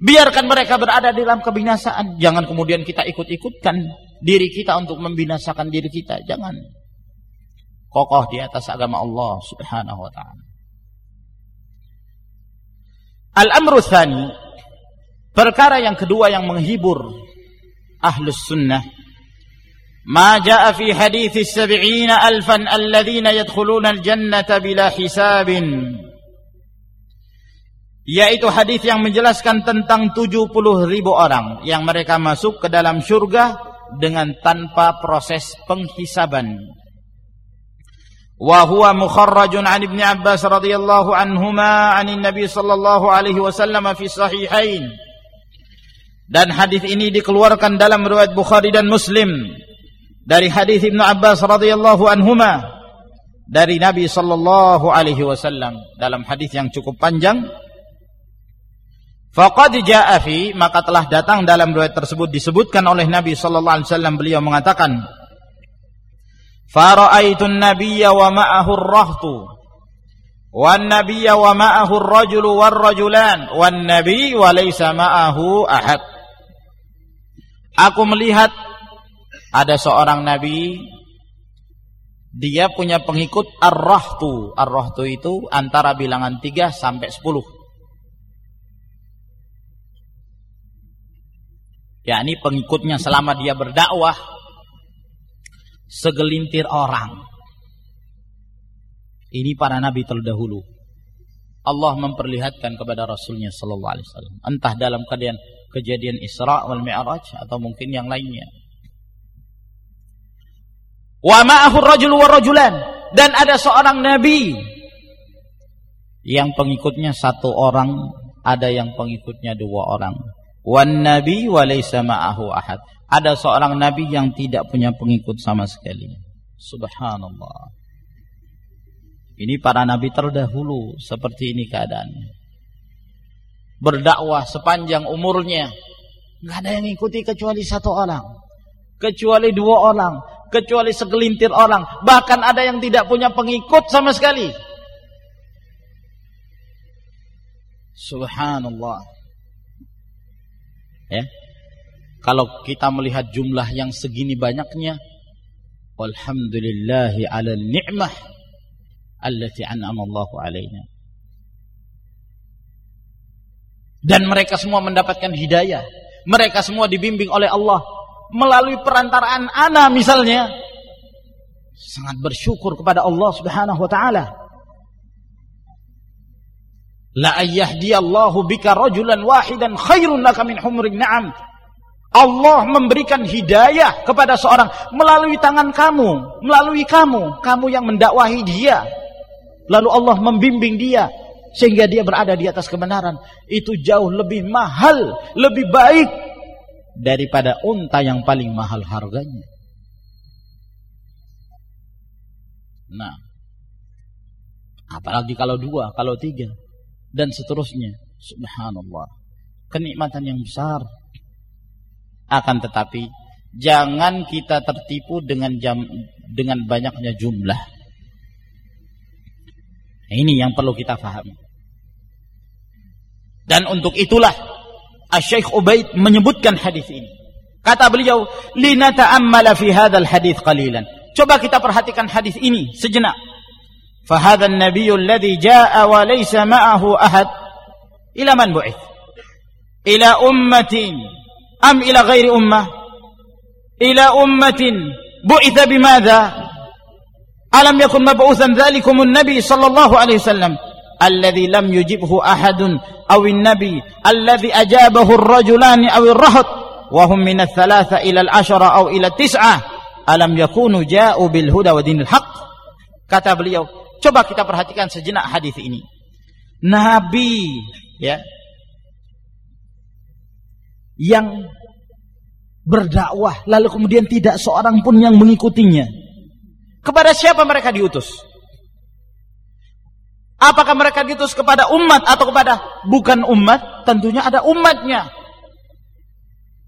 Biarkan mereka berada dalam kebinasaan. Jangan kemudian kita ikut-ikutkan diri kita untuk membinasakan diri kita. Jangan. Kokoh di atas agama Allah subhanahu wa ta'ala. Al-amru thani. Perkara yang kedua yang menghibur ahlus sunnah. Ma jaa fi hadithi sab'ina alfan alladhina yadkhuluna al-jannata bila hisabin yaitu hadis yang menjelaskan tentang 70 ribu orang yang mereka masuk ke dalam surga dengan tanpa proses penghisaban. Wa huwa mukharrajun an Ibnu Abbas radhiyallahu anhuma an Nabi sallallahu alaihi wasallam fi sahihain. Dan hadis ini dikeluarkan dalam riwayat Bukhari dan Muslim. Dari hadis Ibnu Abbas radhiyallahu anhuma dari Nabi sallallahu alaihi wasallam dalam hadis yang cukup panjang. Faqad jaa fi maka telah datang dalam riwayat tersebut disebutkan oleh Nabi sallallahu alaihi wasallam beliau mengatakan Fara'aitun nabiyya wa ma'ahu ar-rahtu wan nabiyya wa ma'ahu ar-rajulu war-rajulan wan nabi wa laysa ma'ahu ahad Aku melihat ada seorang nabi. Dia punya pengikut ar-rahtu. Ar-rahtu itu antara bilangan 3 sampai 10 yakni pengikutnya selama dia berdakwah segelintir orang. Ini para nabi terdahulu. Allah memperlihatkan kepada Rasulnya Sallallahu Alaihi Wasallam. Entah dalam kejadian kejadian Isra wal Mi'raj atau mungkin yang lainnya wa ma'ahu rajul wa rajulan dan ada seorang nabi yang pengikutnya satu orang ada yang pengikutnya dua orang wan nabi wa laysa ma'ahu ahad. Ada seorang nabi yang tidak punya pengikut sama sekali. Subhanallah. Ini para nabi terdahulu seperti ini keadaannya. Berdakwah sepanjang umurnya, nggak ada yang ikuti kecuali satu orang, kecuali dua orang, kecuali segelintir orang, bahkan ada yang tidak punya pengikut sama sekali. Subhanallah. Ya. Kalau kita melihat jumlah yang segini banyaknya, walhamdulillahi ala ni'mah allati an'ama Allahu alaina. Dan mereka semua mendapatkan hidayah. Mereka semua dibimbing oleh Allah melalui perantaraan ana misalnya. Sangat bersyukur kepada Allah Subhanahu wa taala. La ayyahdiyallahu bika rajulan wahidan khairun laka min humrin na'am. Allah memberikan hidayah kepada seorang melalui tangan kamu, melalui kamu, kamu yang mendakwahi dia. Lalu Allah membimbing dia sehingga dia berada di atas kebenaran. Itu jauh lebih mahal, lebih baik daripada unta yang paling mahal harganya. Nah, apalagi kalau dua, kalau tiga dan seterusnya. Subhanallah. Kenikmatan yang besar. Akan tetapi jangan kita tertipu dengan jam dengan banyaknya jumlah. Ini yang perlu kita fahami. Dan untuk itulah Syekh Ubaid menyebutkan hadis ini. Kata beliau, "Linata'ammala fi hadzal hadis qalilan." Coba kita perhatikan hadis ini sejenak. فهذا النبي الذي جاء وليس معه أحد إلى من بعث إلى أمة أم إلى غير أمة إلى أمة بعث بماذا ألم يكن مبعوثا ذلكم النبي صلى الله عليه وسلم Alladhi lam yujibhu ahadun aw nabi alladhi ajabahu ar-rajulani aw ar-rahat wa hum min ats-tsalatsa ila al-ashara aw ila tis'ah alam yakunu ja'u bil huda wa dinil kata beliau coba kita perhatikan sejenak hadis ini. Nabi ya yang berdakwah lalu kemudian tidak seorang pun yang mengikutinya. Kepada siapa mereka diutus Apakah mereka diutus kepada umat atau kepada bukan umat? Tentunya ada umatnya.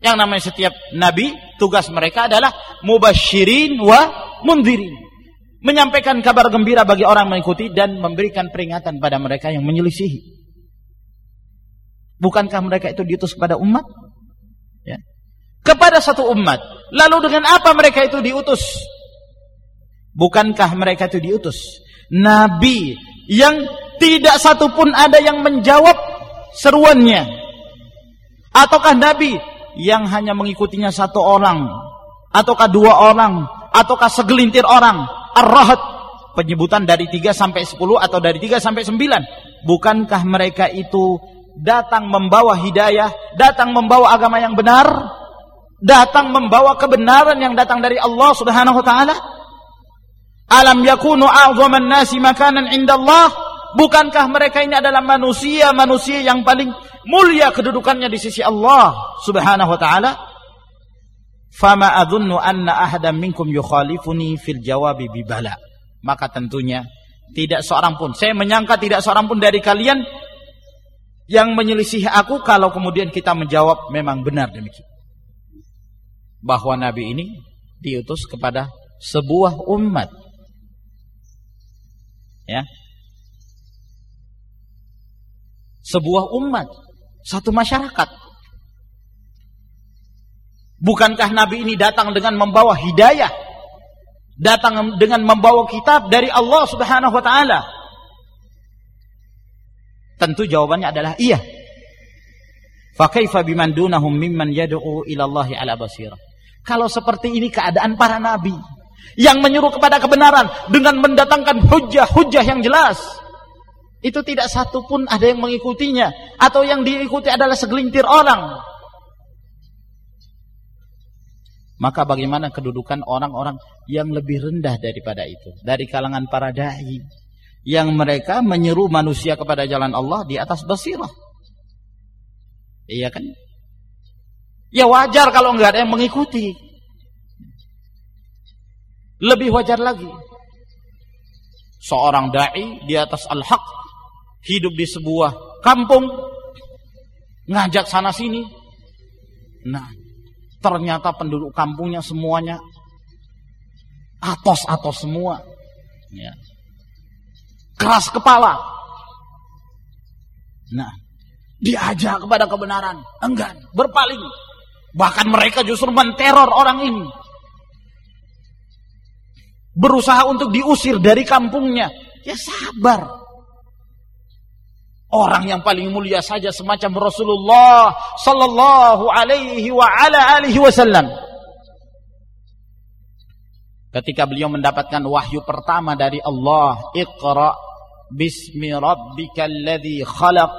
Yang namanya setiap nabi, tugas mereka adalah mubashirin wa mundirin. Menyampaikan kabar gembira bagi orang mengikuti dan memberikan peringatan pada mereka yang menyelisihi. Bukankah mereka itu diutus kepada umat? Ya. Kepada satu umat. Lalu dengan apa mereka itu diutus? Bukankah mereka itu diutus? Nabi yang tidak satupun ada yang menjawab seruannya. Ataukah nabi yang hanya mengikutinya satu orang? Ataukah dua orang? Ataukah segelintir orang? Ar-rahat penyebutan dari 3 sampai 10 atau dari 3 sampai 9 bukankah mereka itu datang membawa hidayah datang membawa agama yang benar? Datang membawa kebenaran yang datang dari Allah Subhanahu wa taala Alam yakunu a'zaman nasi makanan indallah? Bukankah mereka ini adalah manusia-manusia yang paling mulia kedudukannya di sisi Allah Subhanahu wa taala? Fama adhunnu anna ahadan minkum yukhalifuni fil jawabi bibala. Maka tentunya tidak seorang pun, saya menyangka tidak seorang pun dari kalian yang menyelisih aku kalau kemudian kita menjawab memang benar demikian. Bahwa nabi ini diutus kepada sebuah umat ya. Sebuah umat satu masyarakat. Bukankah nabi ini datang dengan membawa hidayah? Datang dengan membawa kitab dari Allah Subhanahu wa taala? Tentu jawabannya adalah iya. Fa kaifa biman dunahum mimman yad'u ila Allah ala basirah kalau seperti ini keadaan para nabi yang menyuruh kepada kebenaran dengan mendatangkan hujah-hujah yang jelas. Itu tidak satu pun ada yang mengikutinya atau yang diikuti adalah segelintir orang. Maka bagaimana kedudukan orang-orang yang lebih rendah daripada itu dari kalangan para dai yang mereka menyeru manusia kepada jalan Allah di atas basirah. Iya kan? Ya wajar kalau nggak ada yang mengikuti. Lebih wajar lagi. Seorang da'i di atas al-haq hidup di sebuah kampung ngajak sana sini. Nah, ternyata penduduk kampungnya semuanya atos-atos semua. Ya. Keras kepala. Nah, diajak kepada kebenaran, enggan, berpaling. Bahkan mereka justru menteror orang ini berusaha untuk diusir dari kampungnya, ya sabar. Orang yang paling mulia saja semacam Rasulullah sallallahu alaihi wa ala alihi wasallam. Ketika beliau mendapatkan wahyu pertama dari Allah, Iqra bismi rabbikal ladzi khalaq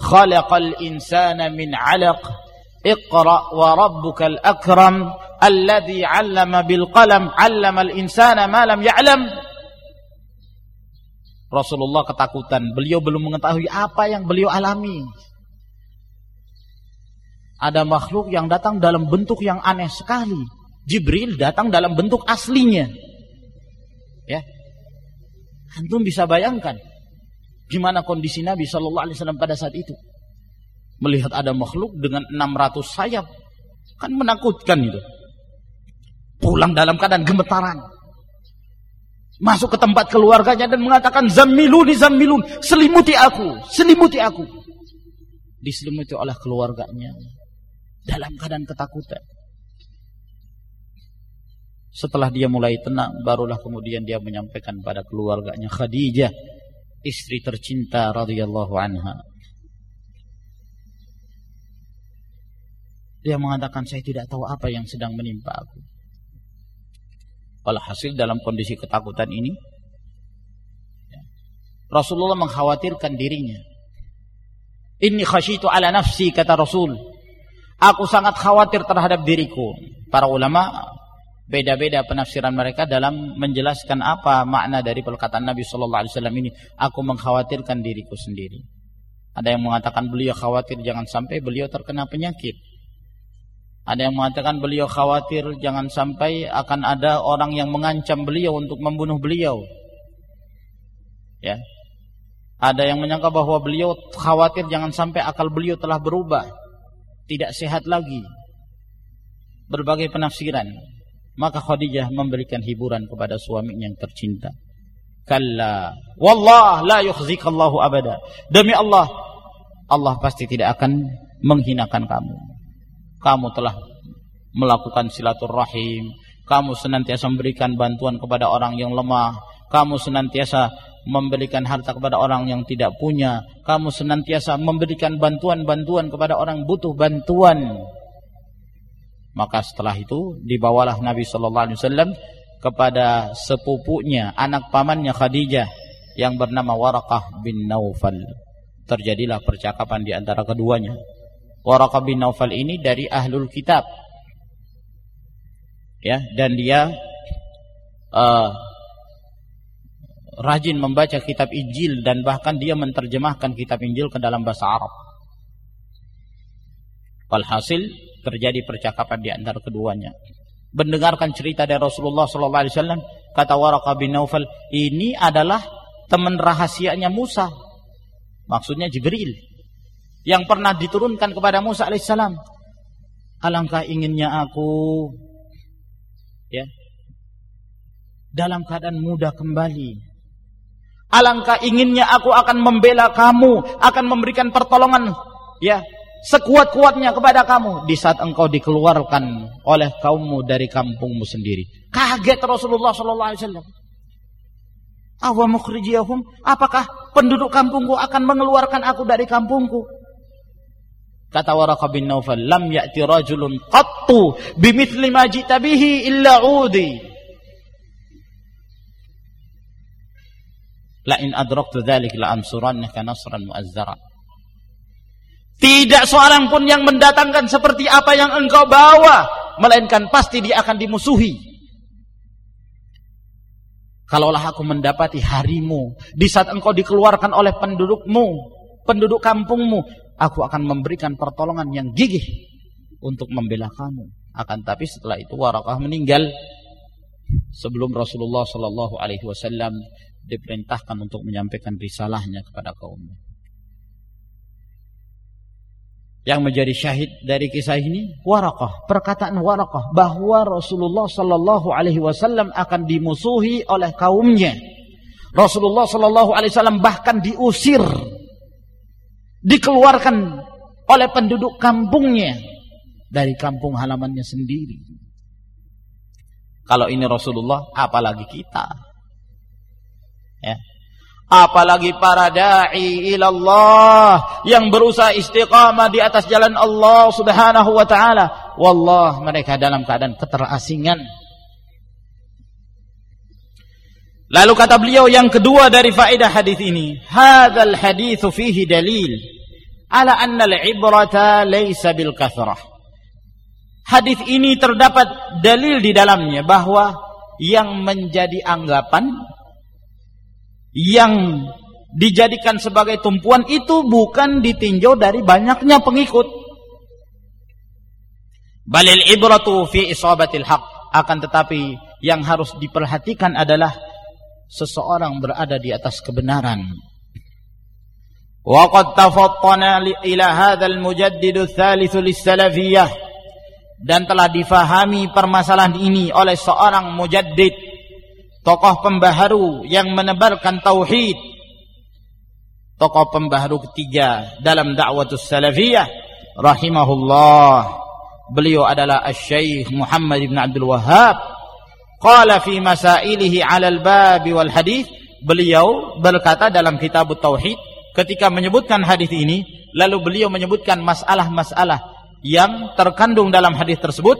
khalaqal insana min 'alaq Akram alladhi 'allama bil qalam 'allama al insana ma lam ya'lam. Rasulullah ketakutan. Beliau belum mengetahui apa yang beliau alami. Ada makhluk yang datang dalam bentuk yang aneh sekali. Jibril datang dalam bentuk aslinya. Ya. Antum bisa bayangkan gimana kondisi Nabi Shallallahu alaihi wasallam pada saat itu melihat ada makhluk dengan 600 sayap. Kan menakutkan itu. Pulang dalam keadaan gemetaran. Masuk ke tempat keluarganya dan mengatakan zammiluni zammilun selimuti aku selimuti aku. Diselimuti oleh keluarganya. Dalam keadaan ketakutan. Setelah dia mulai tenang barulah kemudian dia menyampaikan pada keluarganya Khadijah istri tercinta radhiyallahu anha Dia mengatakan saya tidak tahu apa yang sedang menimpa aku. Kalau hasil dalam kondisi ketakutan ini, ya, Rasulullah mengkhawatirkan dirinya. Inni khasyitu ala nafsi kata Rasul. Aku sangat khawatir terhadap diriku. Para ulama beda-beda penafsiran mereka dalam menjelaskan apa makna dari perkataan Nabi sallallahu alaihi wasallam ini. Aku mengkhawatirkan diriku sendiri. Ada yang mengatakan beliau khawatir jangan sampai beliau terkena penyakit. Ada yang mengatakan beliau khawatir jangan sampai akan ada orang yang mengancam beliau untuk membunuh beliau. Ya. Ada yang menyangka bahwa beliau khawatir jangan sampai akal beliau telah berubah. Tidak sehat lagi. Berbagai penafsiran. Maka Khadijah memberikan hiburan kepada suaminya yang tercinta. Kalla. Wallah la yukhzikallahu abada. Demi Allah. Allah pasti tidak akan menghinakan kamu. Kamu telah melakukan silaturahim. Kamu senantiasa memberikan bantuan kepada orang yang lemah. Kamu senantiasa memberikan harta kepada orang yang tidak punya, kamu senantiasa memberikan bantuan-bantuan kepada orang butuh bantuan. Maka setelah itu dibawalah Nabi sallallahu alaihi wasallam kepada sepupunya, anak pamannya Khadijah yang bernama Waraqah bin Naufal. Terjadilah percakapan di antara keduanya. Waraqah bin Naufal ini dari ahlul kitab. Ya, dan dia uh, rajin membaca kitab Injil dan bahkan dia menerjemahkan kitab Injil ke dalam bahasa Arab. Walhasil terjadi percakapan di antara keduanya. Mendengarkan cerita dari Rasulullah wasallam, kata Waraqah bin Naufal, ini adalah teman rahasianya Musa. Maksudnya Jibril yang pernah diturunkan kepada Musa alaihissalam. Alangkah inginnya aku ya dalam keadaan muda kembali Alangkah inginnya aku akan membela kamu, akan memberikan pertolongan ya sekuat-kuatnya kepada kamu di saat engkau dikeluarkan oleh kaummu dari kampungmu sendiri. Kaget Rasulullah sallallahu alaihi wasallam. Awa mukhrijiyahum? Apakah penduduk kampungku akan mengeluarkan aku dari kampungku? Kata Waraqah bin Naufal, "Lam ya'ti rajulun qattu bimithli ma jita bihi illa 'udi." la in adraktu dzalik la ansurannaka nasran muazzara tidak seorang pun yang mendatangkan seperti apa yang engkau bawa melainkan pasti dia akan dimusuhi kalaulah aku mendapati harimu di saat engkau dikeluarkan oleh pendudukmu penduduk kampungmu aku akan memberikan pertolongan yang gigih untuk membela kamu akan tapi setelah itu Warakah meninggal sebelum Rasulullah Shallallahu Alaihi Wasallam diperintahkan untuk menyampaikan risalahnya kepada kaumnya. Yang menjadi syahid dari kisah ini Warakah, perkataan Warakah bahwa Rasulullah Shallallahu Alaihi Wasallam akan dimusuhi oleh kaumnya. Rasulullah Shallallahu Alaihi Wasallam bahkan diusir, dikeluarkan oleh penduduk kampungnya dari kampung halamannya sendiri. Kalau ini Rasulullah, apalagi kita. Ya. Apalagi para da'i ilallah yang berusaha istiqamah di atas jalan Allah Subhanahu wa taala. Wallah mereka dalam keadaan keterasingan. Lalu kata beliau yang kedua dari faedah hadis ini, hadzal haditsu fihi dalil ala anna al-ibrata laysa bil kathrah. Hadis ini terdapat dalil di dalamnya bahwa yang menjadi anggapan yang dijadikan sebagai tumpuan itu bukan ditinjau dari banyaknya pengikut. Balil ibratu fi isabatil haq. Akan tetapi yang harus diperhatikan adalah seseorang berada di atas kebenaran. Qad tafattana ila hadzal mujaddid ats-tsalits lis-salafiyyah dan telah difahami permasalahan ini oleh seorang mujaddid tokoh pembaharu yang menebarkan tauhid. Tokoh pembaharu ketiga dalam dakwah salafiyah rahimahullah. Beliau adalah Asy-Syaikh Muhammad bin Abdul Wahhab. Qala fi masailihi 'ala al-bab wal hadis beliau berkata dalam kitab tauhid ketika menyebutkan hadis ini lalu beliau menyebutkan masalah-masalah yang terkandung dalam hadis tersebut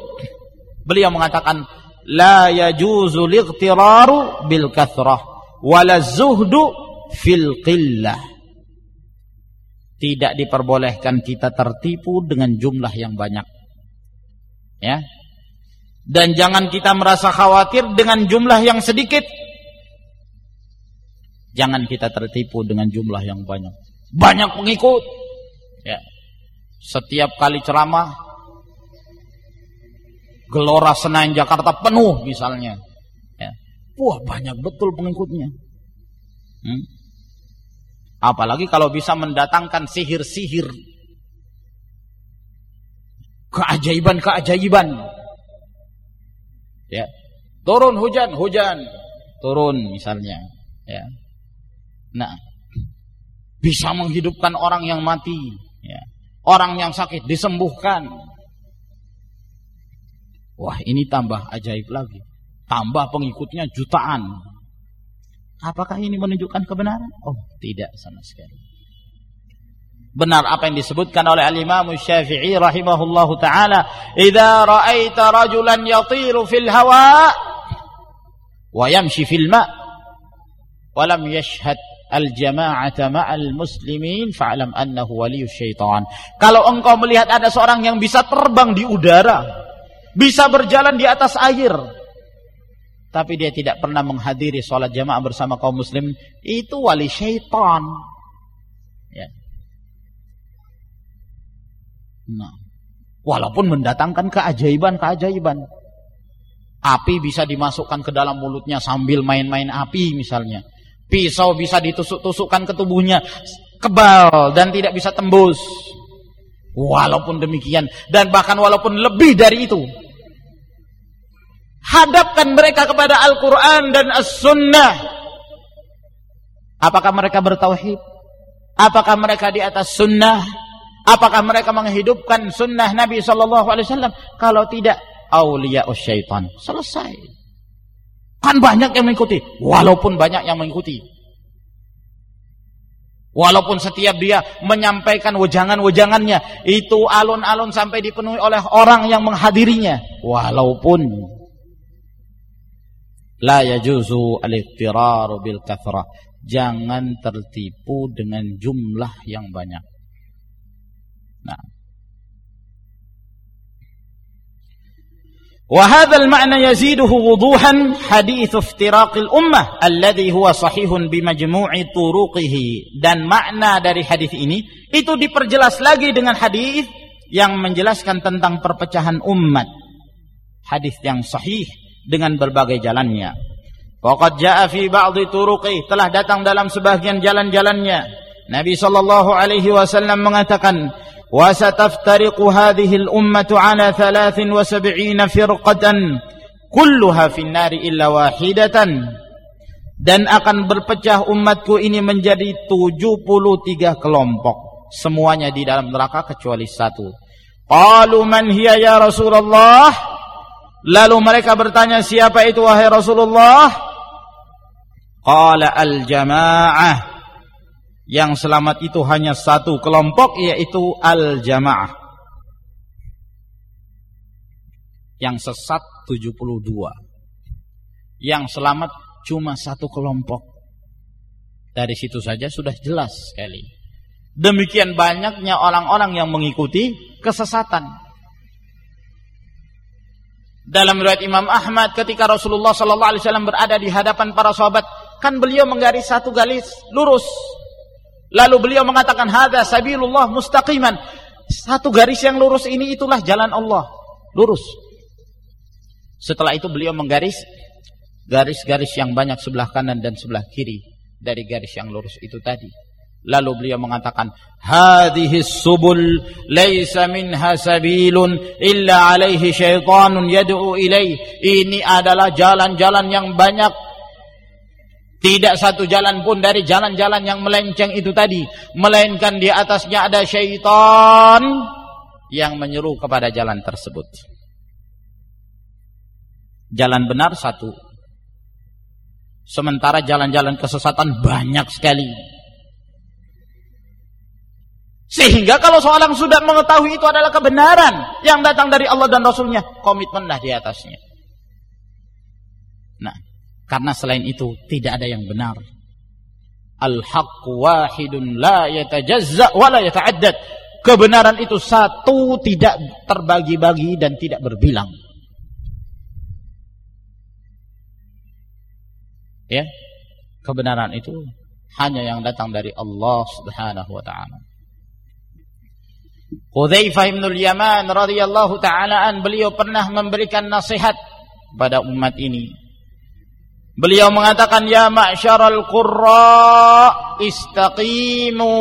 beliau mengatakan la yajuzu liqtiraru bil kathrah wala zuhdu fil qillah. Tidak diperbolehkan kita tertipu dengan jumlah yang banyak. Ya. Dan jangan kita merasa khawatir dengan jumlah yang sedikit. Jangan kita tertipu dengan jumlah yang banyak. Banyak pengikut. Ya. Setiap kali ceramah Gelora Senayan Jakarta penuh misalnya. Ya. Wah banyak betul pengikutnya. Hmm? Apalagi kalau bisa mendatangkan sihir-sihir. Keajaiban-keajaiban. Ya. Turun hujan, hujan. Turun misalnya. Ya. Nah, bisa menghidupkan orang yang mati. Ya. Orang yang sakit disembuhkan. Wah ini tambah ajaib lagi. Tambah pengikutnya jutaan. Apakah ini menunjukkan kebenaran? Oh tidak sama sekali. Benar apa yang disebutkan oleh al-Imam Syafi'i rahimahullahu taala, "Idza ra'aita rajulan yatiru fil hawa wa yamshi fil ma' wa lam yashhad al-jama'ata ma'al muslimin fa'lam annahu waliyus syaitan." Kalau engkau melihat ada seorang yang bisa terbang di udara, bisa berjalan di atas air, tapi dia tidak pernah menghadiri sholat jamaah bersama kaum muslim itu wali syaitan ya. nah walaupun mendatangkan keajaiban-keajaiban api bisa dimasukkan ke dalam mulutnya sambil main-main api misalnya pisau bisa ditusuk-tusukkan ke tubuhnya kebal dan tidak bisa tembus walaupun demikian dan bahkan walaupun lebih dari itu Hadapkan mereka kepada Al-Quran dan As-Sunnah. Apakah mereka bertauhid? Apakah mereka di atas sunnah? Apakah mereka menghidupkan sunnah Nabi Wasallam? Kalau tidak, aulia syaitan. Selesai. Kan banyak yang mengikuti, walaupun banyak yang mengikuti. Walaupun setiap dia menyampaikan wejangan-wejangannya, itu alun-alun sampai dipenuhi oleh orang yang menghadirinya. Walaupun La yajuzu al-iqtirar bil kathrah. Jangan tertipu dengan jumlah yang banyak. Nah. وهذا المعنى يزيده وضوحا حديث افتراق الأمة الذي هو صحيح بمجموع طرقه dan makna dari hadis ini itu diperjelas lagi dengan hadis yang menjelaskan tentang perpecahan umat hadis yang sahih dengan berbagai jalannya. Faqad jaa fi ba'dhi turuqi telah datang dalam sebagian jalan-jalannya. Nabi sallallahu alaihi wasallam mengatakan, "Wa sataftariqu hadhihi al-ummatu ala 73 firqatan kulluha fin nari illa wahidatan." Dan akan berpecah umatku ini menjadi 73 kelompok. Semuanya di dalam neraka kecuali satu. Qalu man hiya ya Rasulullah? Lalu mereka bertanya, siapa itu wahai Rasulullah? Qala al-jamaah. Yang selamat itu hanya satu kelompok, yaitu al-jamaah. Yang sesat 72. Yang selamat cuma satu kelompok. Dari situ saja sudah jelas sekali. Demikian banyaknya orang-orang yang mengikuti kesesatan. Dalam riwayat Imam Ahmad ketika Rasulullah sallallahu alaihi wasallam berada di hadapan para sahabat, kan beliau menggaris satu garis lurus. Lalu beliau mengatakan hadza sabilullah mustaqiman. Satu garis yang lurus ini itulah jalan Allah, lurus. Setelah itu beliau menggaris garis-garis yang banyak sebelah kanan dan sebelah kiri dari garis yang lurus itu tadi. Lalu beliau mengatakan, "Hadhihi subul laisa minha sabilun illa alaihi syaitanun yad'u ilaih." Ini adalah jalan-jalan yang banyak tidak satu jalan pun dari jalan-jalan yang melenceng itu tadi, melainkan di atasnya ada syaitan yang menyeru kepada jalan tersebut. Jalan benar satu. Sementara jalan-jalan kesesatan banyak sekali. Sehingga kalau seorang sudah mengetahui itu adalah kebenaran yang datang dari Allah dan Rasulnya, komitmenlah di atasnya. Karena selain itu tidak ada yang benar. Al-haq wahidun la yatajazza wa la yata'addad. Kebenaran itu satu, tidak terbagi-bagi dan tidak berbilang. Ya. Kebenaran itu hanya yang datang dari Allah Subhanahu wa taala. Hudzaifah bin Yaman radhiyallahu taala an beliau pernah memberikan nasihat pada umat ini Beliau mengatakan ya ma'syaral qurra istaqimu.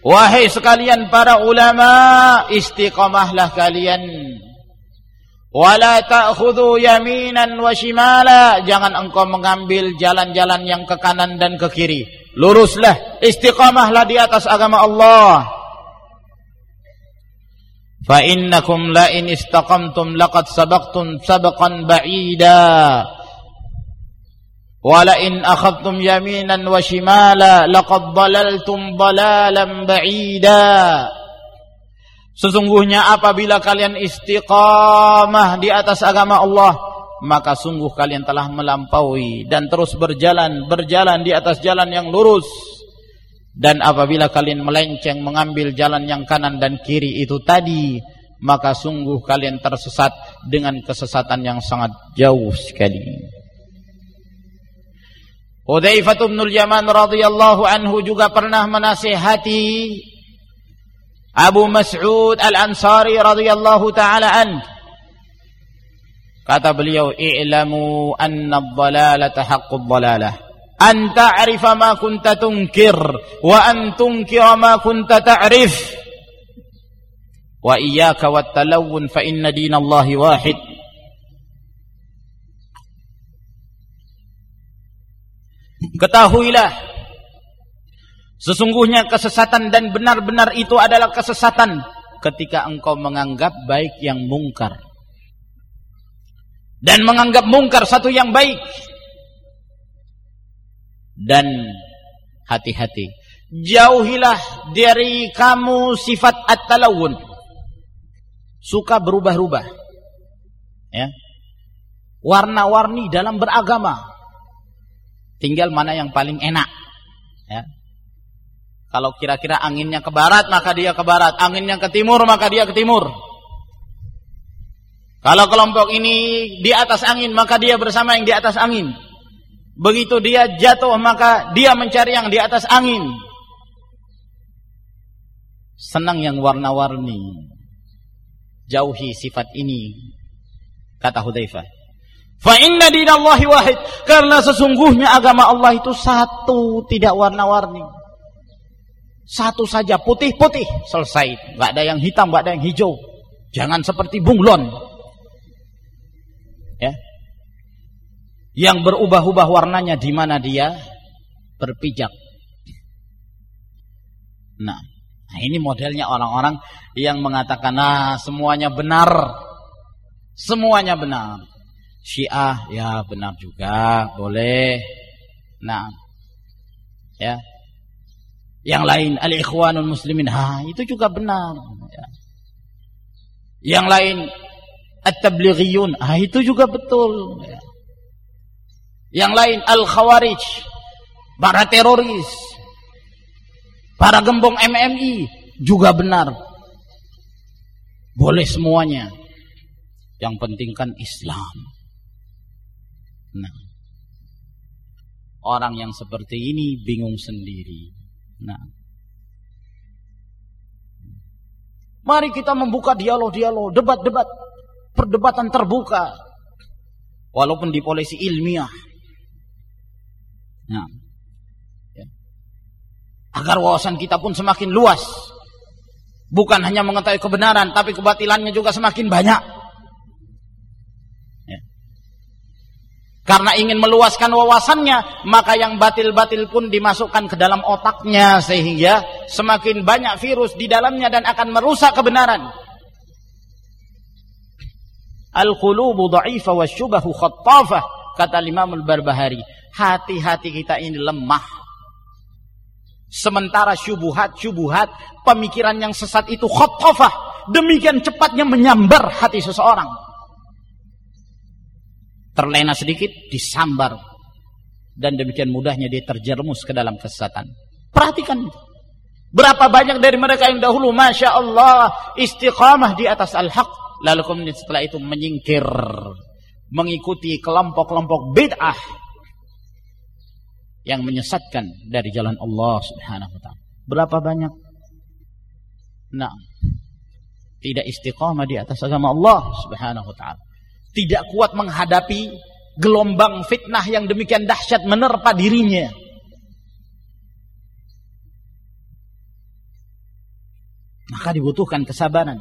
Wahai sekalian para ulama, istiqamahlah kalian. Wala ta'khudhu yaminan wa shimala. Jangan engkau mengambil jalan-jalan yang ke kanan dan ke kiri. Luruslah, istiqamahlah di atas agama Allah fa innakum la in istaqamtum laqad sabaqtum sabaqan ba'ida. Wa la in akhadtum yaminan wa shimala laqad dalaltum dalalan ba'ida. Sesungguhnya apabila kalian istiqamah di atas agama Allah maka sungguh kalian telah melampaui dan terus berjalan berjalan di atas jalan yang lurus dan apabila kalian melenceng mengambil jalan yang kanan dan kiri itu tadi, maka sungguh kalian tersesat dengan kesesatan yang sangat jauh sekali. Hudzaifah bin Yaman radhiyallahu anhu juga pernah menasihati Abu Mas'ud Al-Ansari radhiyallahu taala an. Kata beliau, "I'lamu anna ad-dhalalata haqqud dhalalah." An ta'rifa ma kunta tunkir wa an tunkira ma kunta ta'rif. Wa iyyaka wat talawun fa inna dinallahi wahid. Ketahuilah sesungguhnya kesesatan dan benar-benar itu adalah kesesatan ketika engkau menganggap baik yang mungkar. Dan menganggap mungkar satu yang baik dan hati-hati. Jauhilah dari kamu sifat at-talawun. Suka berubah-ubah. Ya. Warna-warni dalam beragama. Tinggal mana yang paling enak. Ya. Kalau kira-kira anginnya ke barat, maka dia ke barat. Anginnya ke timur, maka dia ke timur. Kalau kelompok ini di atas angin, maka dia bersama yang di atas angin. Begitu dia jatuh maka dia mencari yang di atas angin. Senang yang warna-warni. Jauhi sifat ini. Kata Hudzaifah. Fa inna dinallahi wahid. Karena sesungguhnya agama Allah itu satu, tidak warna-warni. Satu saja, putih-putih, selesai. Gak ada yang hitam, gak ada yang hijau. Jangan seperti bunglon. Yang berubah-ubah warnanya di mana dia berpijak. Nah, nah ini modelnya orang-orang yang mengatakan nah semuanya benar. Semuanya benar. Syiah ya benar juga, boleh. Nah, ya. Yang lain al-ikhwanul muslimin, ha itu juga benar. Ya. Yang lain at-tablighiyun, ah itu juga betul. Ya. Yang lain Al-Khawarij, para teroris, para gembong MMI juga benar. Boleh semuanya. Yang penting kan Islam. Nah, orang yang seperti ini bingung sendiri. Nah, mari kita membuka dialog-dialog, debat-debat, perdebatan terbuka. Walaupun di polisi ilmiah, Nah, ya. Agar wawasan kita pun semakin luas. Bukan hanya mengetahui kebenaran, tapi kebatilannya juga semakin banyak. Ya. Karena ingin meluaskan wawasannya, maka yang batil-batil pun dimasukkan ke dalam otaknya sehingga semakin banyak virus di dalamnya dan akan merusak kebenaran. Al-qulubu dha'ifa wa syubahu khattafah kata Imam Al-Barbahari hati-hati kita ini lemah. Sementara syubuhat-syubuhat, pemikiran yang sesat itu khotofah. Demikian cepatnya menyambar hati seseorang. Terlena sedikit, disambar. dan demikian mudahnya dia terjerumus ke dalam kesesatan. Perhatikan itu. Berapa banyak dari mereka yang dahulu Masya Allah istiqamah di atas al-haq. Lalu kemudian setelah itu menyingkir. Mengikuti kelompok-kelompok bid'ah. Yang menyesatkan dari jalan Allah subhanahu wa ta'ala. Berapa banyak? Nah. Tidak istiqamah di atas agama Allah subhanahu wa ta'ala. Tidak kuat menghadapi gelombang fitnah yang demikian dahsyat menerpa dirinya. Maka dibutuhkan kesabaran.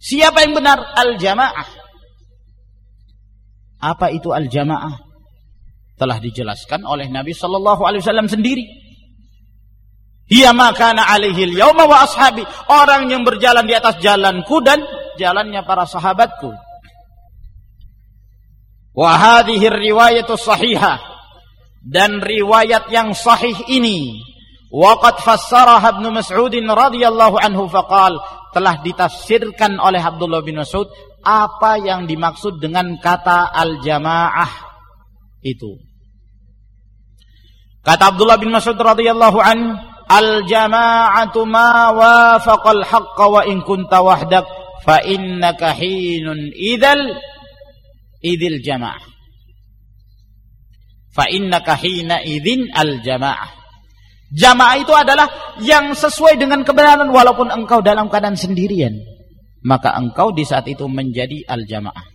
Siapa yang benar? Al-jamaah. Apa itu al-jamaah? Telah dijelaskan oleh Nabi sallallahu alaihi wasallam sendiri. Hiya makana alaihi al-yawma wa ashabi. Orang yang berjalan di atas jalanku dan jalannya para sahabatku. Wa hadhihi riwayatu sahihah. Dan riwayat yang sahih ini Waqad fassaraha Ibnu Mas'ud radhiyallahu anhu faqal telah ditafsirkan oleh Abdullah bin Mas'ud apa yang dimaksud dengan kata al-jamaah itu. Kata Abdullah bin Mas'ud radhiyallahu an, al-jama'atu ma wafaqal haqqa wa in kunta wahdak fa innaka hinun idzal idzil jamaah. Fa innaka hina idzin al-jamaah. Jamaah itu adalah yang sesuai dengan kebenaran walaupun engkau dalam keadaan sendirian. Maka engkau di saat itu menjadi al-jamaah.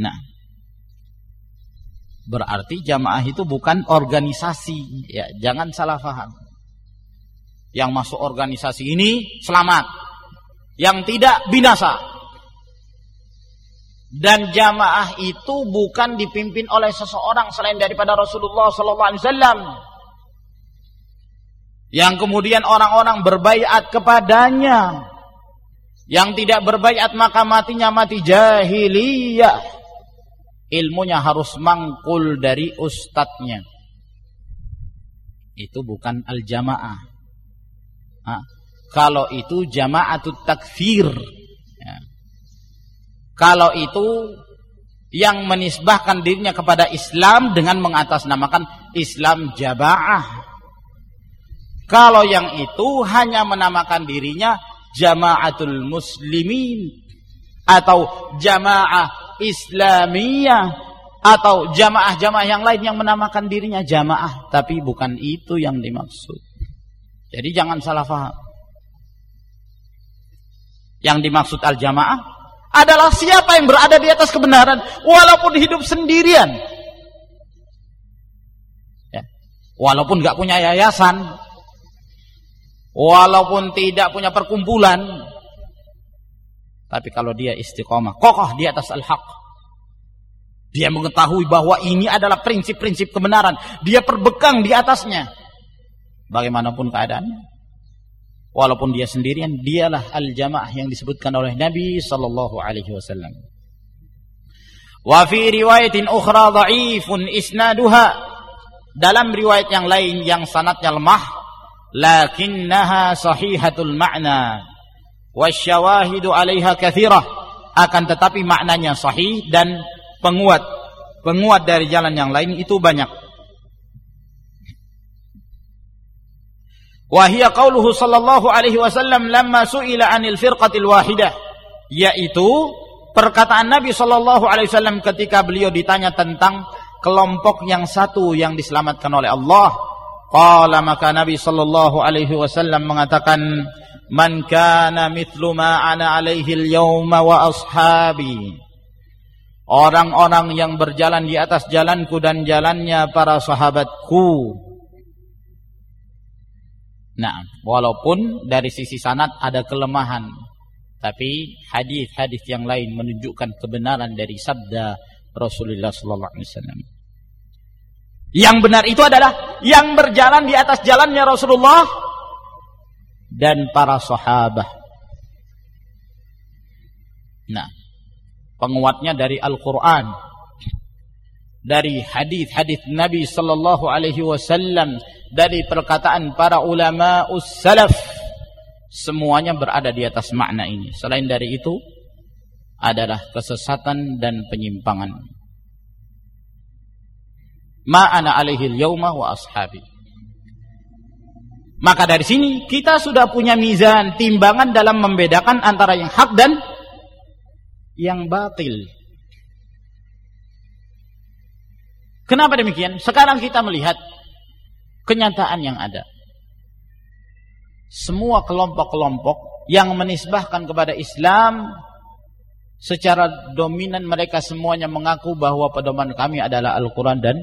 Nah. Berarti jamaah itu bukan organisasi, ya, jangan salah paham. Yang masuk organisasi ini selamat. Yang tidak binasa. Dan jamaah itu bukan dipimpin oleh seseorang selain daripada Rasulullah wasallam. Yang kemudian orang-orang berbaiat kepadanya. Yang tidak berbaiat maka matinya mati jahiliyah. Ilmunya harus mangkul dari ustadznya. Itu bukan al-jamaah. Kalau itu jamaatut takfir. Ya kalau itu yang menisbahkan dirinya kepada Islam dengan mengatasnamakan Islam Jamaah. Kalau yang itu hanya menamakan dirinya Jamaatul Muslimin atau Jamaah Islamiyah atau jamaah-jamaah yang lain yang menamakan dirinya jamaah tapi bukan itu yang dimaksud. Jadi jangan salah faham. Yang dimaksud al-jamaah adalah siapa yang berada di atas kebenaran walaupun hidup sendirian. Ya. Walaupun nggak punya yayasan, walaupun tidak punya perkumpulan, tapi kalau dia istiqomah, kokoh di atas al-haq, dia mengetahui bahwa ini adalah prinsip-prinsip kebenaran, dia perbekang di atasnya. Bagaimanapun keadaannya, walaupun dia sendirian dialah al-jamaah yang disebutkan oleh Nabi sallallahu alaihi wasallam. Wa fi riwayatin ukhra dha'ifun isnaduha. Dalam riwayat yang lain yang sanadnya lemah lakinnaha sahihatul ma'na wasyawahidu 'alaiha katsirah akan tetapi maknanya sahih dan penguat. Penguat dari jalan yang lain itu banyak. Wahia qauluhu sallallahu alaihi wasallam lamma su'ila 'anil firqatil wahidah yaitu perkataan Nabi sallallahu alaihi wasallam ketika beliau ditanya tentang kelompok yang satu yang diselamatkan oleh Allah. Qala maka Nabi sallallahu alaihi wasallam mengatakan man kana mithlu ma ana alaihi al-yawma wa ashabi orang-orang yang berjalan di atas jalanku dan jalannya para sahabatku Nah, walaupun dari sisi sanad ada kelemahan, tapi hadis-hadis yang lain menunjukkan kebenaran dari sabda Rasulullah sallallahu alaihi wasallam. Yang benar itu adalah yang berjalan di atas jalannya Rasulullah dan para sahabat. Nah, penguatnya dari Al-Qur'an, dari hadis-hadis Nabi sallallahu alaihi wasallam dari perkataan para ulama salaf semuanya berada di atas makna ini. Selain dari itu adalah kesesatan dan penyimpangan. Ma ana alaihi yauma wa ashabi. Maka dari sini kita sudah punya mizan timbangan dalam membedakan antara yang hak dan yang batil. Kenapa demikian? Sekarang kita melihat kenyataan yang ada. Semua kelompok-kelompok yang menisbahkan kepada Islam secara dominan mereka semuanya mengaku bahwa pedoman kami adalah Al-Quran dan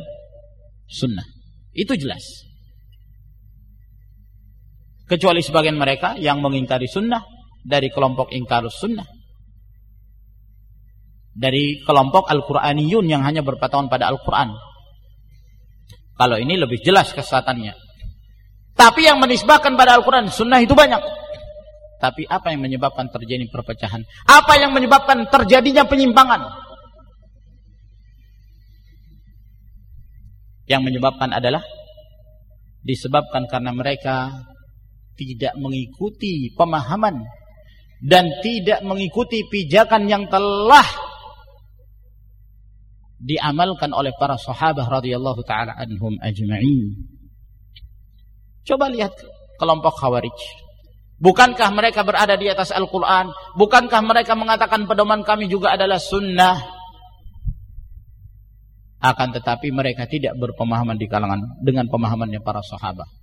Sunnah. Itu jelas. Kecuali sebagian mereka yang mengingkari Sunnah dari kelompok ingkar Sunnah. Dari kelompok Al-Quraniyun yang hanya berpatokan pada Al-Quran. Kalau ini lebih jelas kesesatannya. Tapi yang menisbahkan pada Al-Quran, sunnah itu banyak. Tapi apa yang menyebabkan terjadi perpecahan? Apa yang menyebabkan terjadinya penyimpangan? Yang menyebabkan adalah disebabkan karena mereka tidak mengikuti pemahaman dan tidak mengikuti pijakan yang telah diamalkan oleh para sahabat radhiyallahu taala anhum ajma'in. Coba lihat kelompok Khawarij. Bukankah mereka berada di atas Al-Qur'an? Bukankah mereka mengatakan pedoman kami juga adalah sunnah? Akan tetapi mereka tidak berpemahaman di kalangan dengan pemahamannya para sahabat.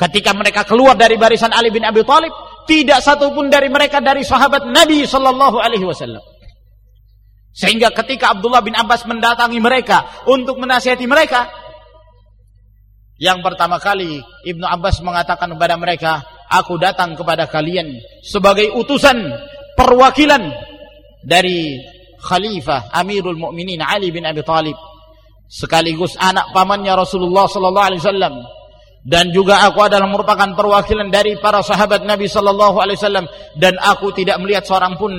Ketika mereka keluar dari barisan Ali bin Abi Thalib, tidak satupun dari mereka dari sahabat Nabi sallallahu alaihi wasallam. Sehingga ketika Abdullah bin Abbas mendatangi mereka untuk menasihati mereka, yang pertama kali Ibnu Abbas mengatakan kepada mereka, aku datang kepada kalian sebagai utusan perwakilan dari Khalifah Amirul Mukminin Ali bin Abi Thalib sekaligus anak pamannya Rasulullah sallallahu alaihi wasallam dan juga aku adalah merupakan perwakilan dari para sahabat Nabi sallallahu alaihi wasallam dan aku tidak melihat seorang pun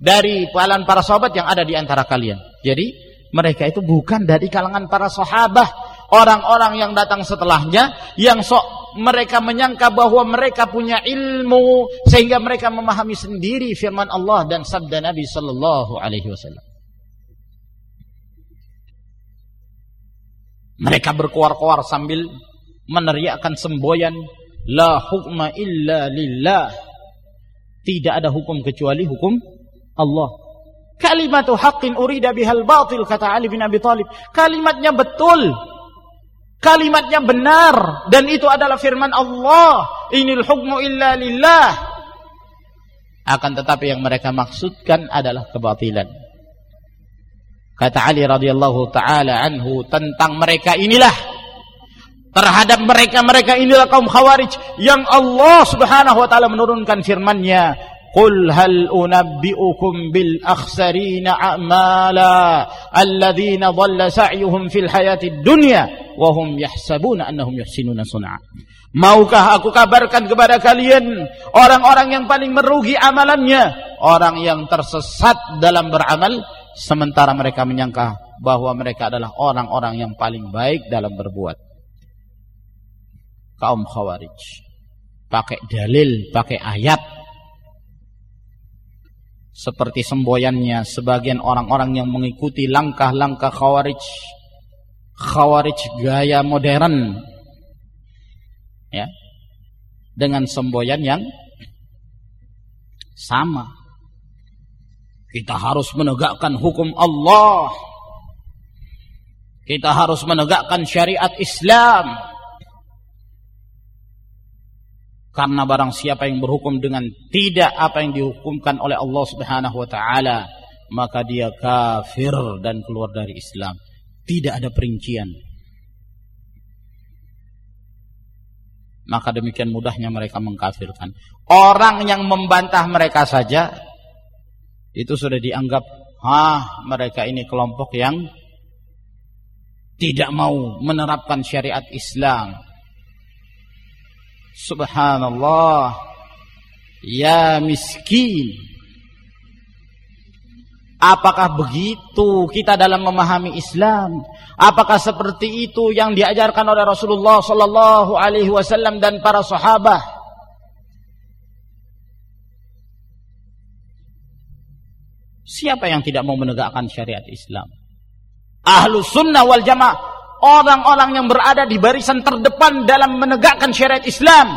dari kalangan para sahabat yang ada di antara kalian. Jadi mereka itu bukan dari kalangan para sahabat, orang-orang yang datang setelahnya yang sok mereka menyangka bahwa mereka punya ilmu sehingga mereka memahami sendiri firman Allah dan sabda Nabi sallallahu alaihi wasallam. Mereka berkuar-kuar sambil meneriakkan semboyan la hukma illa lillah. Tidak ada hukum kecuali hukum Allah. Kalimatu haqqin urida bihal batil kata Ali bin Abi Thalib. Kalimatnya betul. Kalimatnya benar dan itu adalah firman Allah. Inil hukmu illa lillah. Akan tetapi yang mereka maksudkan adalah kebatilan. Kata Ali radhiyallahu taala anhu tentang mereka inilah terhadap mereka-mereka inilah kaum khawarij yang Allah Subhanahu wa taala menurunkan firman-Nya. Qul hal unabbi'ukum bil akhsarina a'mala alladhina dhalla sa'yuhum fil hayati dunya wa hum yahsabuna annahum yuhsinuna sun'a. Maukah aku kabarkan kepada kalian orang-orang yang paling merugi amalannya? Orang yang tersesat dalam beramal sementara mereka menyangka bahwa mereka adalah orang-orang yang paling baik dalam berbuat. Kaum Khawarij. Pakai dalil, pakai ayat. Seperti semboyannya sebagian orang-orang yang mengikuti langkah-langkah khawarij. Khawarij gaya modern. Ya. Dengan semboyan yang sama. Kita harus menegakkan hukum Allah. Kita harus menegakkan syariat Islam karena barang siapa yang berhukum dengan tidak apa yang dihukumkan oleh Allah Subhanahu wa taala maka dia kafir dan keluar dari Islam. Tidak ada perincian. Maka demikian mudahnya mereka mengkafirkan. Orang yang membantah mereka saja itu sudah dianggap ah mereka ini kelompok yang tidak mau menerapkan syariat Islam Subhanallah. Ya miskin. Apakah begitu kita dalam memahami Islam? Apakah seperti itu yang diajarkan oleh Rasulullah sallallahu alaihi wasallam dan para sahabat? Siapa yang tidak mau menegakkan syariat Islam? Ahlus sunnah wal jamaah. Orang-orang yang berada di barisan terdepan dalam menegakkan syariat Islam.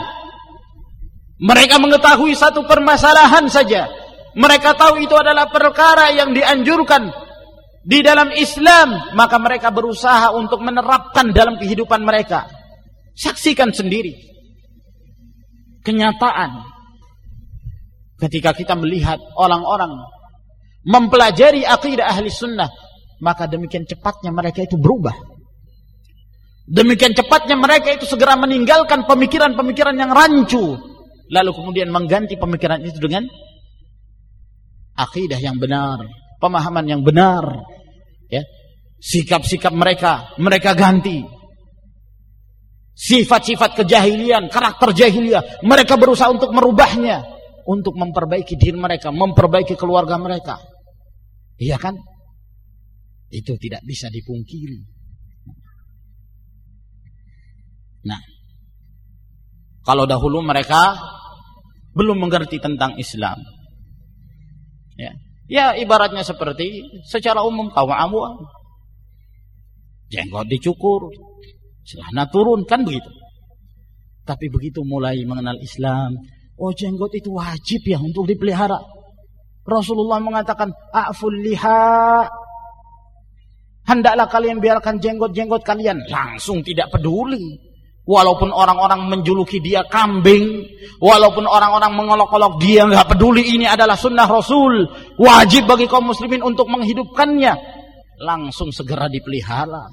Mereka mengetahui satu permasalahan saja. Mereka tahu itu adalah perkara yang dianjurkan di dalam Islam. Maka mereka berusaha untuk menerapkan dalam kehidupan mereka. Saksikan sendiri. Kenyataan. Ketika kita melihat orang-orang mempelajari akidah ahli sunnah maka demikian cepatnya mereka itu berubah. Demikian cepatnya mereka itu segera meninggalkan pemikiran-pemikiran yang rancu. Lalu kemudian mengganti pemikiran itu dengan akidah yang benar. Pemahaman yang benar. ya Sikap-sikap mereka, mereka ganti. Sifat-sifat kejahilian, karakter jahiliyah. Mereka berusaha untuk merubahnya. Untuk memperbaiki diri mereka, memperbaiki keluarga mereka. Iya kan? Itu tidak bisa dipungkiri. Nah, kalau dahulu mereka belum mengerti tentang Islam. Ya, ya ibaratnya seperti secara umum kaum awam. Jenggot dicukur, celana turun kan begitu. Tapi begitu mulai mengenal Islam, oh jenggot itu wajib ya untuk dipelihara. Rasulullah mengatakan, "A'ful liha Hendaklah kalian biarkan jenggot-jenggot kalian. Langsung tidak peduli. Walaupun orang-orang menjuluki dia kambing. Walaupun orang-orang mengolok-olok dia. nggak peduli ini adalah sunnah Rasul. Wajib bagi kaum muslimin untuk menghidupkannya. Langsung segera dipelihara.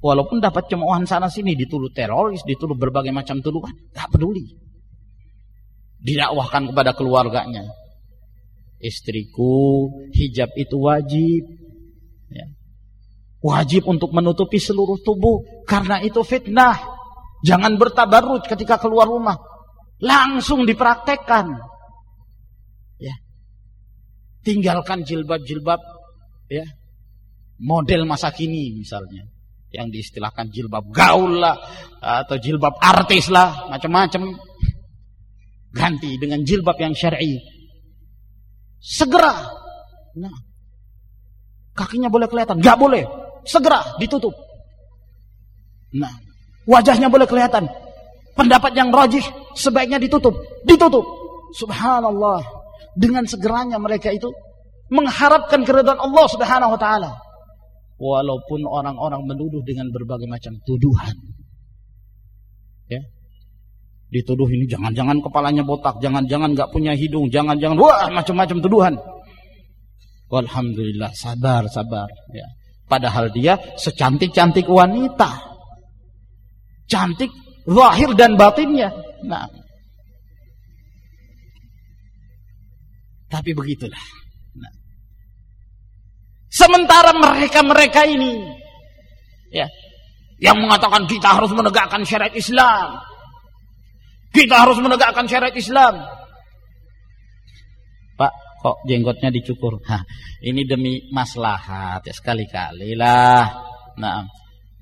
Walaupun dapat cemoohan sana sini. Dituduh teroris. Dituduh berbagai macam tuduhan. nggak peduli. Didakwahkan kepada keluarganya. Istriku hijab itu wajib. Wajib untuk menutupi seluruh tubuh karena itu fitnah. Jangan bertabarut ketika keluar rumah. Langsung dipraktekkan. Ya. Tinggalkan jilbab-jilbab ya. Model masa kini misalnya yang diistilahkan jilbab gaul lah atau jilbab artis lah, macam-macam. Ganti dengan jilbab yang syar'i. Segera. Nah, Kakinya boleh kelihatan. Gak boleh. Segera ditutup. Nah, wajahnya boleh kelihatan. Pendapat yang rajih sebaiknya ditutup. Ditutup. Subhanallah. Dengan segeranya mereka itu mengharapkan keridhaan Allah Subhanahu wa taala. Walaupun orang-orang menuduh dengan berbagai macam tuduhan. Ya. Dituduh ini jangan-jangan kepalanya botak, jangan-jangan nggak punya hidung, jangan-jangan wah macam-macam tuduhan. Alhamdulillah sabar sabar ya. Padahal dia secantik-cantik wanita. Cantik zahir dan batinnya. Nah. Tapi begitulah. Nah. Sementara mereka-mereka ini ya yang mengatakan kita harus menegakkan syariat Islam. Kita harus menegakkan syariat Islam kok jenggotnya dicukur. Hah, ini demi maslahat ya sekali-kali lah. Nah,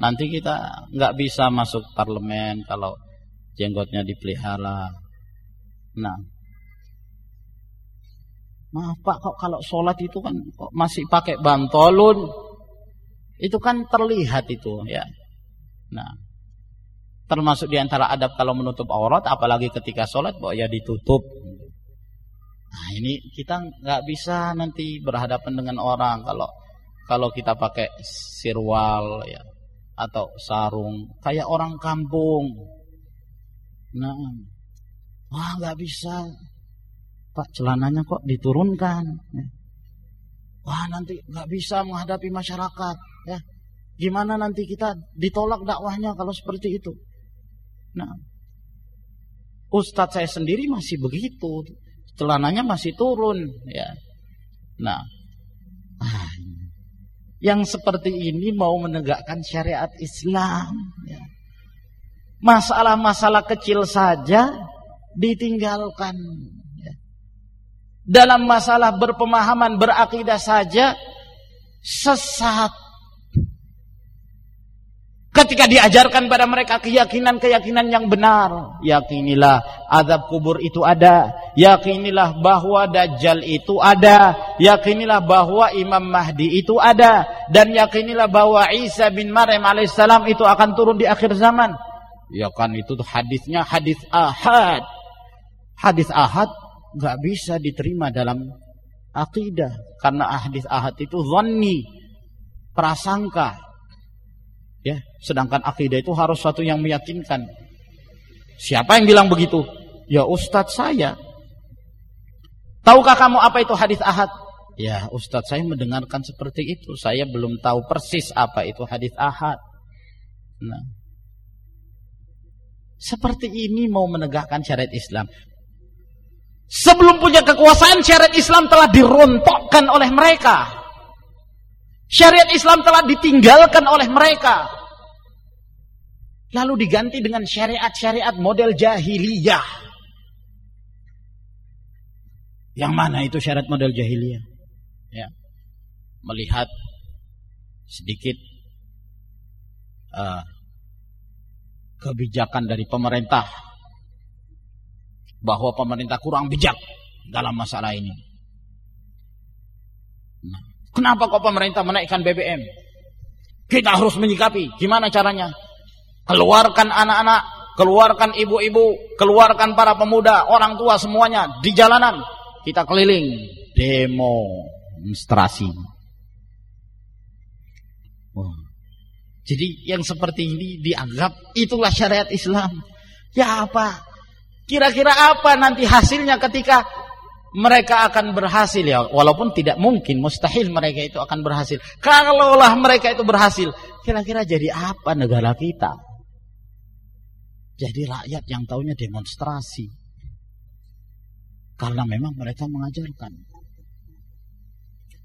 nanti kita nggak bisa masuk parlemen kalau jenggotnya dipelihara. Nah, maaf pak kok kalau sholat itu kan kok masih pakai bantolun, itu kan terlihat itu ya. Nah, termasuk di antara adab kalau menutup aurat, apalagi ketika sholat, bahwa ya ditutup. Nah ini kita nggak bisa nanti berhadapan dengan orang kalau kalau kita pakai sirwal ya atau sarung kayak orang kampung. Nah, wah nggak bisa. Pak celananya kok diturunkan. Ya. Wah nanti nggak bisa menghadapi masyarakat. Ya, gimana nanti kita ditolak dakwahnya kalau seperti itu. Nah, Ustadz saya sendiri masih begitu celananya masih turun ya. Nah, ah, yang seperti ini mau menegakkan syariat Islam ya. Masalah-masalah kecil saja ditinggalkan ya. Dalam masalah berpemahaman berakidah saja sesat Ketika diajarkan pada mereka keyakinan-keyakinan yang benar, yakinilah azab kubur itu ada, yakinilah bahwa dajjal itu ada, yakinilah bahwa Imam Mahdi itu ada dan yakinilah bahwa Isa bin Maryam alaihissalam itu akan turun di akhir zaman. Ya kan itu hadisnya hadis ahad. Hadis ahad nggak bisa diterima dalam akidah karena hadis ahad itu zanni, prasangka. Ya, sedangkan akidah itu harus satu yang meyakinkan. Siapa yang bilang begitu? Ya ustadz saya. Tahukah kamu apa itu hadis ahad? Ya, Ustadz saya mendengarkan seperti itu. Saya belum tahu persis apa itu hadis ahad. Nah, seperti ini mau menegakkan syariat Islam. Sebelum punya kekuasaan, syariat Islam telah dirontokkan oleh mereka. Syariat Islam telah ditinggalkan oleh mereka. Lalu diganti dengan syariat-syariat model jahiliyah. Yang mana itu syarat model jahiliyah? Ya. Melihat sedikit uh, kebijakan dari pemerintah bahwa pemerintah kurang bijak dalam masalah ini. Nah, kenapa kok pemerintah menaikkan BBM? Kita harus menyikapi. Gimana caranya? Keluarkan anak-anak, keluarkan ibu-ibu, keluarkan para pemuda, orang tua semuanya di jalanan kita keliling demonstrasi. Wah. Jadi yang seperti ini dianggap itulah syariat Islam. Ya apa? Kira-kira apa nanti hasilnya ketika mereka akan berhasil ya walaupun tidak mungkin mustahil mereka itu akan berhasil kalaulah mereka itu berhasil kira-kira jadi apa negara kita jadi rakyat yang taunya demonstrasi karena memang mereka mengajarkan.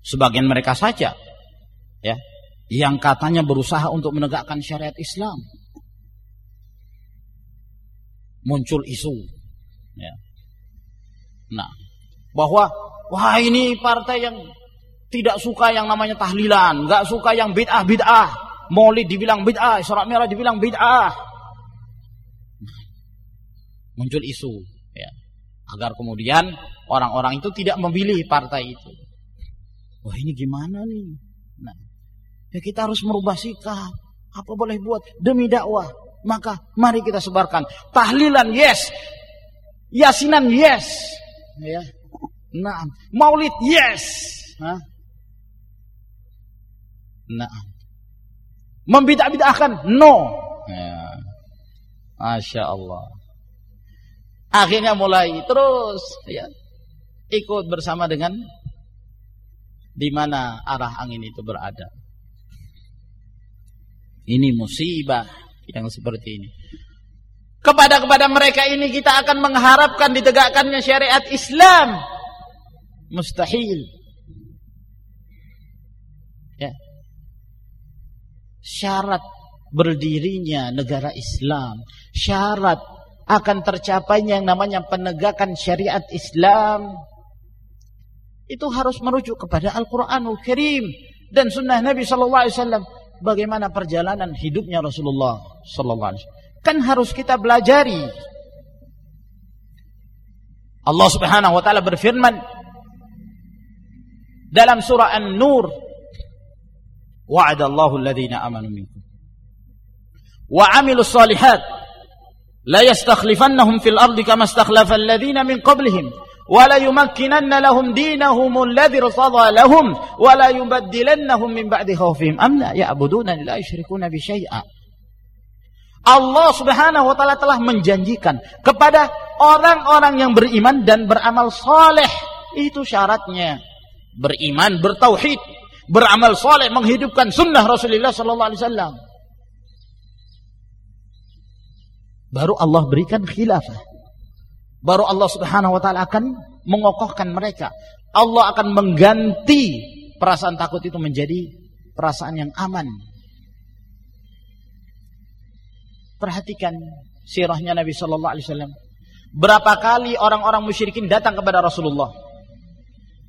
Sebagian mereka saja ya yang katanya berusaha untuk menegakkan syariat Islam. Muncul isu ya. Nah, bahwa wah ini partai yang tidak suka yang namanya tahlilan, nggak suka yang bid'ah bid'ah, maulid dibilang bid'ah, Isra Mi'raj dibilang bid'ah. Muncul isu agar kemudian orang-orang itu tidak memilih partai itu. Wah ini gimana nih? Nah, ya kita harus merubah sikap. Apa boleh buat demi dakwah? Maka mari kita sebarkan tahlilan yes, yasinan yes, ya. Nah, maulid yes. Hah? Nah, membidah-bidahkan no. Ya. Masya Allah. Akhirnya mulai terus ya ikut bersama dengan di mana arah angin itu berada. Ini musibah yang seperti ini. Kepada kepada mereka ini kita akan mengharapkan ditegakkannya syariat Islam. Mustahil. Ya. Syarat berdirinya negara Islam, syarat akan tercapainya yang namanya penegakan syariat Islam itu harus merujuk kepada Al-Qur'anul Karim dan sunnah Nabi sallallahu alaihi wasallam bagaimana perjalanan hidupnya Rasulullah sallallahu alaihi wasallam kan harus kita belajari Allah Subhanahu wa taala berfirman dalam surah An-Nur wa'adallahu alladhina amanu minkum wa 'amilus solihat لا يستخلفنهم في الأرض كما استخلف الذين من قبلهم ولا يمكنن لهم دينهم الذي ارتضى لهم ولا يبدلنهم من بعد خوفهم أمنا يعبدون لا يشركون بشيئا Allah subhanahu wa ta'ala telah menjanjikan kepada orang-orang yang beriman dan beramal soleh. Itu syaratnya. Beriman, bertauhid, beramal soleh, menghidupkan sunnah Rasulullah sallallahu alaihi wasallam. baru Allah berikan khilafah. Baru Allah Subhanahu wa taala akan mengokohkan mereka. Allah akan mengganti perasaan takut itu menjadi perasaan yang aman. Perhatikan sirahnya Nabi sallallahu alaihi wasallam. Berapa kali orang-orang musyrikin datang kepada Rasulullah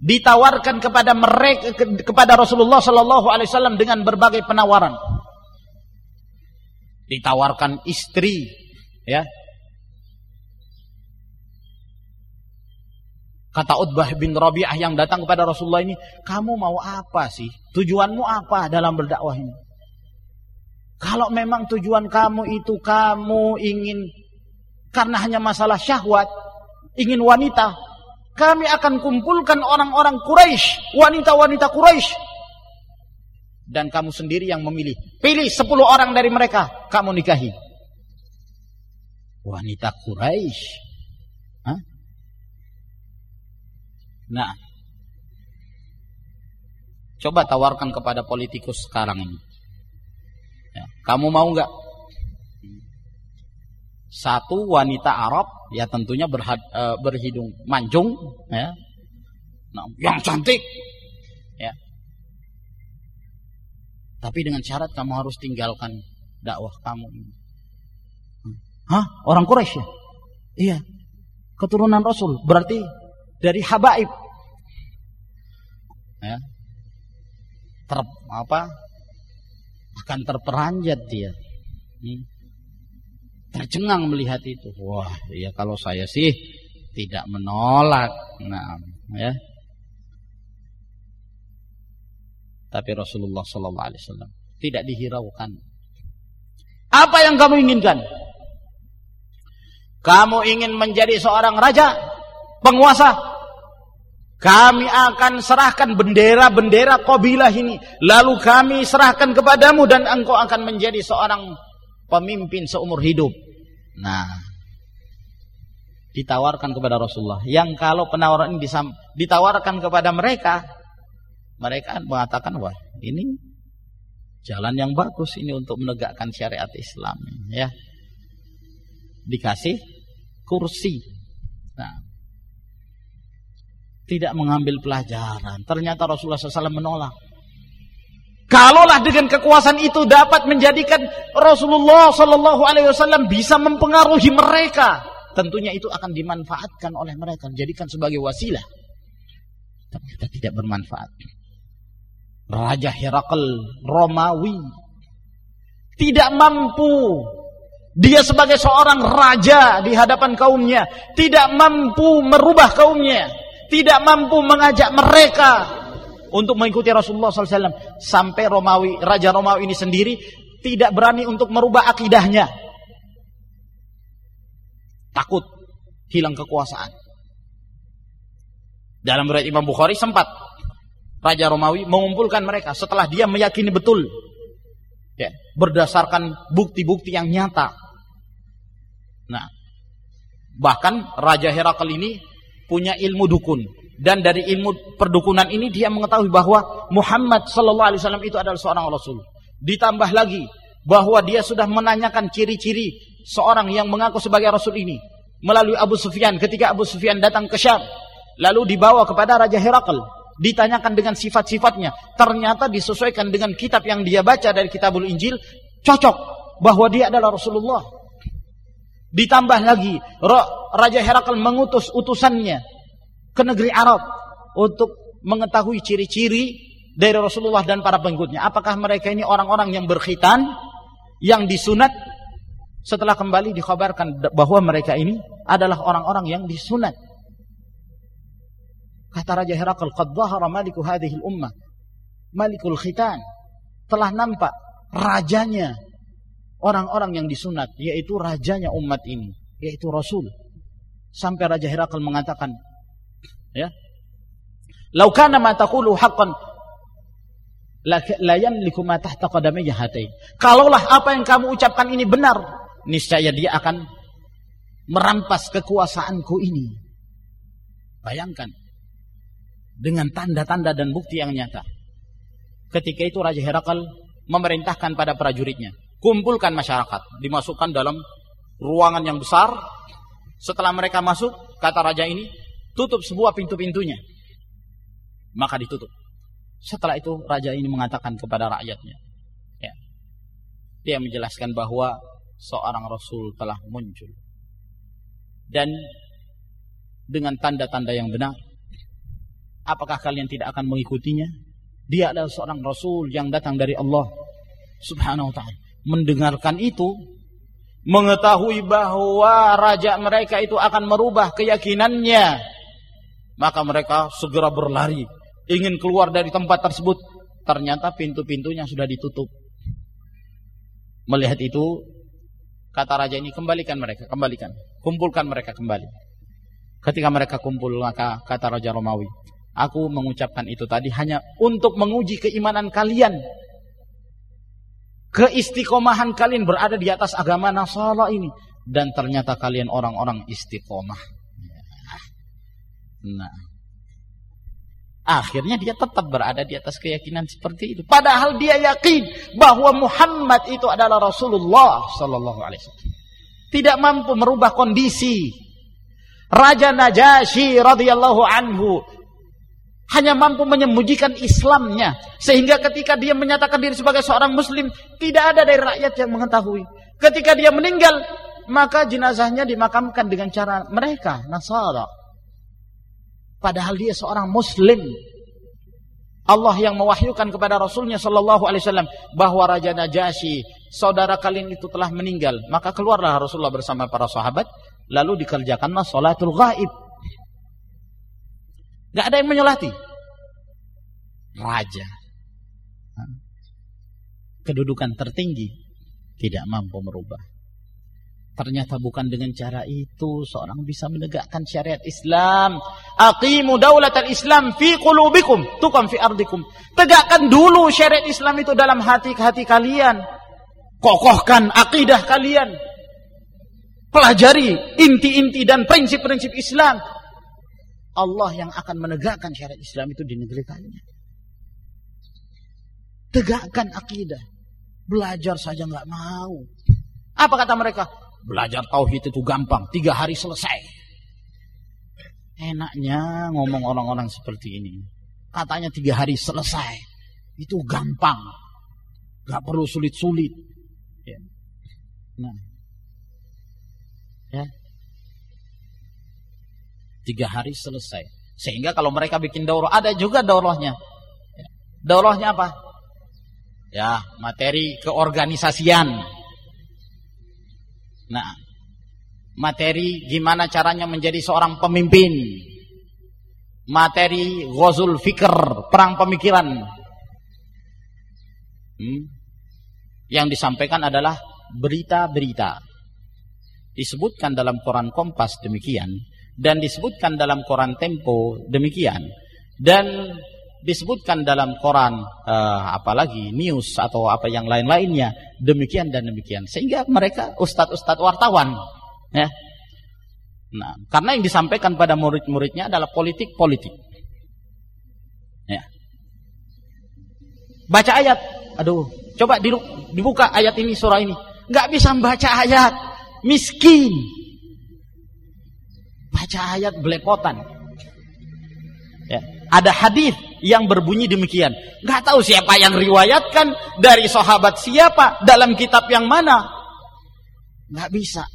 ditawarkan kepada mereka kepada Rasulullah sallallahu alaihi wasallam dengan berbagai penawaran. Ditawarkan istri, ya Kata Utbah bin Rabi'ah yang datang kepada Rasulullah ini, kamu mau apa sih? Tujuanmu apa dalam berdakwah ini? Kalau memang tujuan kamu itu kamu ingin karena hanya masalah syahwat, ingin wanita, kami akan kumpulkan orang-orang Quraisy, wanita-wanita Quraisy. Dan kamu sendiri yang memilih. Pilih 10 orang dari mereka, kamu nikahi. Wanita Quraisy Nah, coba tawarkan kepada politikus sekarang ini. Ya, kamu mau nggak? Satu wanita Arab, ya tentunya berhad, e, berhidung mancung, ya, nah, yang cantik, ya. Tapi dengan syarat kamu harus tinggalkan dakwah kamu. Hah? Orang Quraisy ya? Iya. Keturunan Rasul. Berarti dari habaib ya ter apa akan terperanjat dia hmm. Tercengang melihat itu. Wah ya kalau saya sih tidak menolak. Nah ya. Tapi Rasulullah Sallallahu Alaihi Wasallam tidak dihiraukan. Apa yang kamu inginkan? Kamu ingin menjadi seorang raja penguasa? Kami akan serahkan bendera-bendera kabilah ini. Lalu kami serahkan kepadamu dan engkau akan menjadi seorang pemimpin seumur hidup. Nah, ditawarkan kepada Rasulullah. Yang kalau penawaran ini ditawarkan kepada mereka, mereka mengatakan, wah ini jalan yang bagus ini untuk menegakkan syariat Islam. Ya, dikasih kursi. Nah, tidak mengambil pelajaran. Ternyata Rasulullah SAW menolak. Kalaulah dengan kekuasaan itu dapat menjadikan Rasulullah SAW bisa mempengaruhi mereka, tentunya itu akan dimanfaatkan oleh mereka, dijadikan sebagai wasilah. Ternyata tidak bermanfaat. Raja Herakl Romawi tidak mampu dia sebagai seorang raja di hadapan kaumnya tidak mampu merubah kaumnya tidak mampu mengajak mereka untuk mengikuti Rasulullah SAW sampai Romawi Raja Romawi ini sendiri tidak berani untuk merubah akidahnya. Takut hilang kekuasaan. Dalam riwayat Imam Bukhari sempat Raja Romawi mengumpulkan mereka setelah dia meyakini betul ya, berdasarkan bukti-bukti yang nyata. Nah bahkan Raja Herakl ini punya ilmu dukun dan dari ilmu perdukunan ini dia mengetahui bahwa Muhammad sallallahu alaihi wasallam itu adalah seorang rasul. Ditambah lagi bahwa dia sudah menanyakan ciri-ciri seorang yang mengaku sebagai rasul ini melalui Abu Sufyan. Ketika Abu Sufyan datang ke Syam lalu dibawa kepada Raja Herakl ditanyakan dengan sifat-sifatnya. Ternyata disesuaikan dengan kitab yang dia baca dari kitabul Injil cocok bahwa dia adalah Rasulullah. Ditambah lagi Raja Herakl mengutus utusannya ke negeri Arab untuk mengetahui ciri-ciri dari Rasulullah dan para pengikutnya. Apakah mereka ini orang-orang yang berkhitan, yang disunat? Setelah kembali dikhabarkan bahwa mereka ini adalah orang-orang yang disunat. Kata Raja Herakl, "Qad dhahara maliku hadhihi ummah, malikul khitan." Telah nampak rajanya orang-orang yang disunat yaitu rajanya umat ini yaitu Rasul sampai Raja Herakl mengatakan ya "Lau kana ma taqulu haqqan la yamliku ma tahta hatain." Kalaulah apa yang kamu ucapkan ini benar, niscaya dia akan merampas kekuasaanku ini. Bayangkan dengan tanda-tanda dan bukti yang nyata. Ketika itu Raja Herakl memerintahkan pada prajuritnya, kumpulkan masyarakat, dimasukkan dalam ruangan yang besar. Setelah mereka masuk, kata raja ini, tutup sebuah pintu-pintunya. Maka ditutup. Setelah itu raja ini mengatakan kepada rakyatnya, ya, dia menjelaskan bahwa seorang rasul telah muncul dan dengan tanda-tanda yang benar. Apakah kalian tidak akan mengikutinya? Dia adalah seorang rasul yang datang dari Allah Subhanahu wa taala mendengarkan itu mengetahui bahwa raja mereka itu akan merubah keyakinannya Maka mereka segera berlari, ingin keluar dari tempat tersebut. Ternyata pintu-pintunya sudah ditutup. Melihat itu, kata raja ini, kembalikan mereka, kembalikan. Kumpulkan mereka kembali. Ketika mereka kumpul, maka kata Raja Romawi, aku mengucapkan itu tadi hanya untuk menguji keimanan kalian. Keistiqomahan kalian berada di atas agama Nasara ini. Dan ternyata kalian orang-orang istiqomah. Nah, Akhirnya dia tetap berada di atas keyakinan seperti itu. Padahal dia yakin bahwa Muhammad itu adalah Rasulullah sallallahu alaihi wasallam. Tidak mampu merubah kondisi. Raja Najasyi radhiyallahu anhu hanya mampu menyembunyikan Islamnya sehingga ketika dia menyatakan diri sebagai seorang muslim tidak ada dari rakyat yang mengetahui. Ketika dia meninggal maka jenazahnya dimakamkan dengan cara mereka Nasara Padahal dia seorang muslim. Allah yang mewahyukan kepada Rasulnya Shallallahu Alaihi Wasallam bahwa Raja Najasyi saudara kalian itu telah meninggal. Maka keluarlah Rasulullah bersama para sahabat lalu dikerjakanlah sholatul gaib Gak ada yang menyolati. Raja. Kedudukan tertinggi tidak mampu merubah Ternyata bukan dengan cara itu seorang bisa menegakkan syariat Islam. Aqimu daulatal Islam fi qulubikum, tukam fi ardikum. Tegakkan dulu syariat Islam itu dalam hati-hati kalian. Kokohkan akidah kalian. Pelajari inti-inti dan prinsip-prinsip Islam. Allah yang akan menegakkan syariat Islam itu di negeri kalian. Tegakkan akidah. Belajar saja nggak mau. Apa kata mereka? Belajar tauhid itu gampang, tiga hari selesai. Enaknya ngomong orang-orang seperti ini. Katanya tiga hari selesai. Itu gampang. Gak perlu sulit-sulit. Ya. Nah. Ya. Tiga hari selesai. Sehingga kalau mereka bikin daurah, ada juga daurahnya. Ya. Daurahnya apa? Ya, materi keorganisasian. Nah, materi gimana caranya menjadi seorang pemimpin. Materi ghazul fikr, perang pemikiran. Hmm? Yang disampaikan adalah berita-berita. Disebutkan dalam Quran Kompas demikian dan disebutkan dalam Quran Tempo demikian dan disebutkan dalam Quran uh, apalagi news atau apa yang lain-lainnya demikian dan demikian. Sehingga mereka ustadz-ustadz wartawan ya. Nah karena yang disampaikan pada murid-muridnya adalah politik-politik. Ya. Baca ayat. Aduh coba dibuka ayat ini surah ini. Nggak bisa membaca ayat. Miskin. Baca ayat belepotan. Ya. Ada hadis yang berbunyi demikian. Gak tahu siapa yang riwayatkan dari sahabat siapa dalam kitab yang mana. Gak bisa.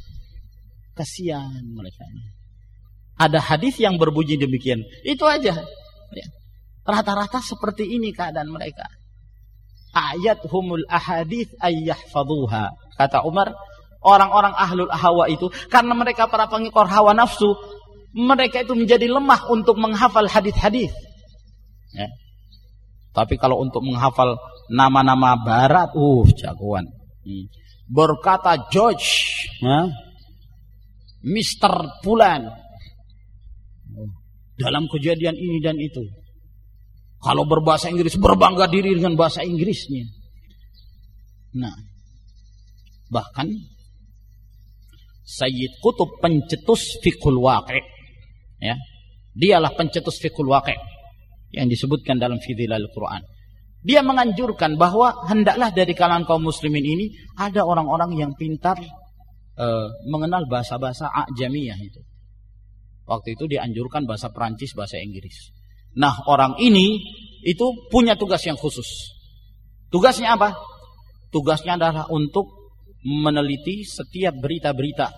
Kasihan mereka. Ada hadis yang berbunyi demikian. Itu aja. Ya. Rata-rata seperti ini keadaan mereka. Ayat humul ahadith ayyahfaduha. Kata Umar, orang-orang ahlul hawa itu karena mereka para pengikor hawa nafsu, mereka itu menjadi lemah untuk menghafal hadis-hadis. Ya. Tapi kalau untuk menghafal nama-nama barat, uh jagoan. Hmm. Berkata George, ya, Mister Pulan, dalam kejadian ini dan itu. Kalau berbahasa Inggris berbangga diri dengan bahasa Inggrisnya. Nah, bahkan Sayyid Kutub pencetus fikul waqi' ya. Dialah pencetus fikul waqi' yang disebutkan dalam Fidhilal Quran. Dia menganjurkan bahwa hendaklah dari kalangan kaum muslimin ini ada orang-orang yang pintar e, mengenal bahasa-bahasa ajamiyah itu. Waktu itu dianjurkan bahasa Perancis, bahasa Inggris. Nah, orang ini itu punya tugas yang khusus. Tugasnya apa? Tugasnya adalah untuk meneliti setiap berita-berita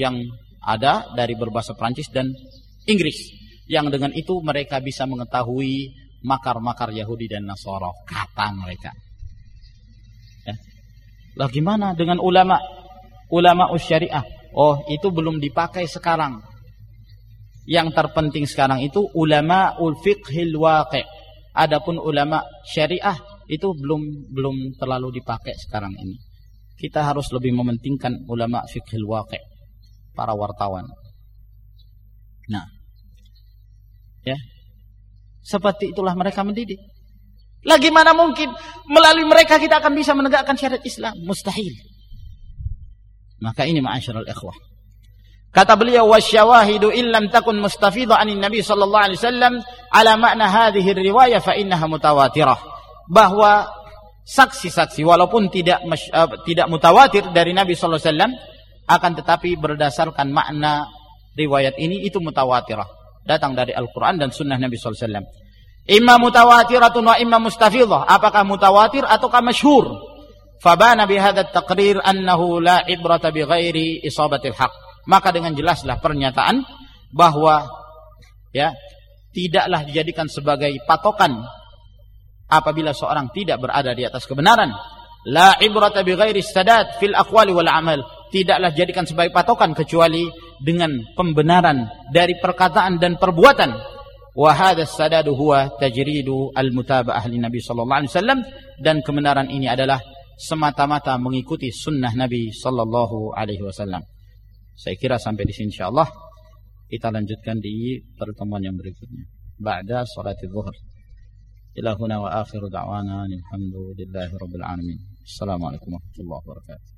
yang ada dari berbahasa Perancis dan Inggris yang dengan itu mereka bisa mengetahui makar-makar Yahudi dan Nasara kata mereka ya. lah gimana dengan ulama ulama syariah oh itu belum dipakai sekarang Yang terpenting sekarang itu ulama ul fiqhil. Adapun ulama syariah itu belum belum terlalu dipakai sekarang ini. Kita harus lebih mementingkan ulama fiqhil waqi', para wartawan. Nah, ya. Seperti itulah mereka mendidik. Lagi mana mungkin melalui mereka kita akan bisa menegakkan syariat Islam? Mustahil. Maka ini ma'asyiral ikhwah. Kata beliau wasyawahidu illam takun mustafidha anin Nabi sallallahu alaihi wasallam ala makna hadhihi riwayah fa innaha mutawatirah. Bahwa saksi-saksi walaupun tidak uh, tidak mutawatir dari Nabi sallallahu alaihi wasallam akan tetapi berdasarkan makna riwayat ini itu mutawatirah. Datang dari Al-Qur'an dan sunnah Nabi wasallam. Imma mutawatiratun wa imma mustafidhah. Apakah mutawatir ataukah masyhur? Fabana bihadha taqrir annahu la ibrata bighairi isabatil haqq maka dengan jelaslah pernyataan bahwa ya tidaklah dijadikan sebagai patokan apabila seorang tidak berada di atas kebenaran la ibrata bighairi sadat fil aqwali wal amal tidaklah dijadikan sebagai patokan kecuali dengan pembenaran dari perkataan dan perbuatan wa hadha sadadu huwa tajridu al mutaba'ah li nabi sallallahu alaihi wasallam dan kebenaran ini adalah semata-mata mengikuti sunnah nabi sallallahu alaihi wasallam saya kira sampai di sini insyaallah kita lanjutkan di pertemuan yang berikutnya. Ba'da salat zuhur. Ila huna wa akhiru da'wana alhamdulillahi rabbil alamin. Assalamualaikum warahmatullahi wabarakatuh.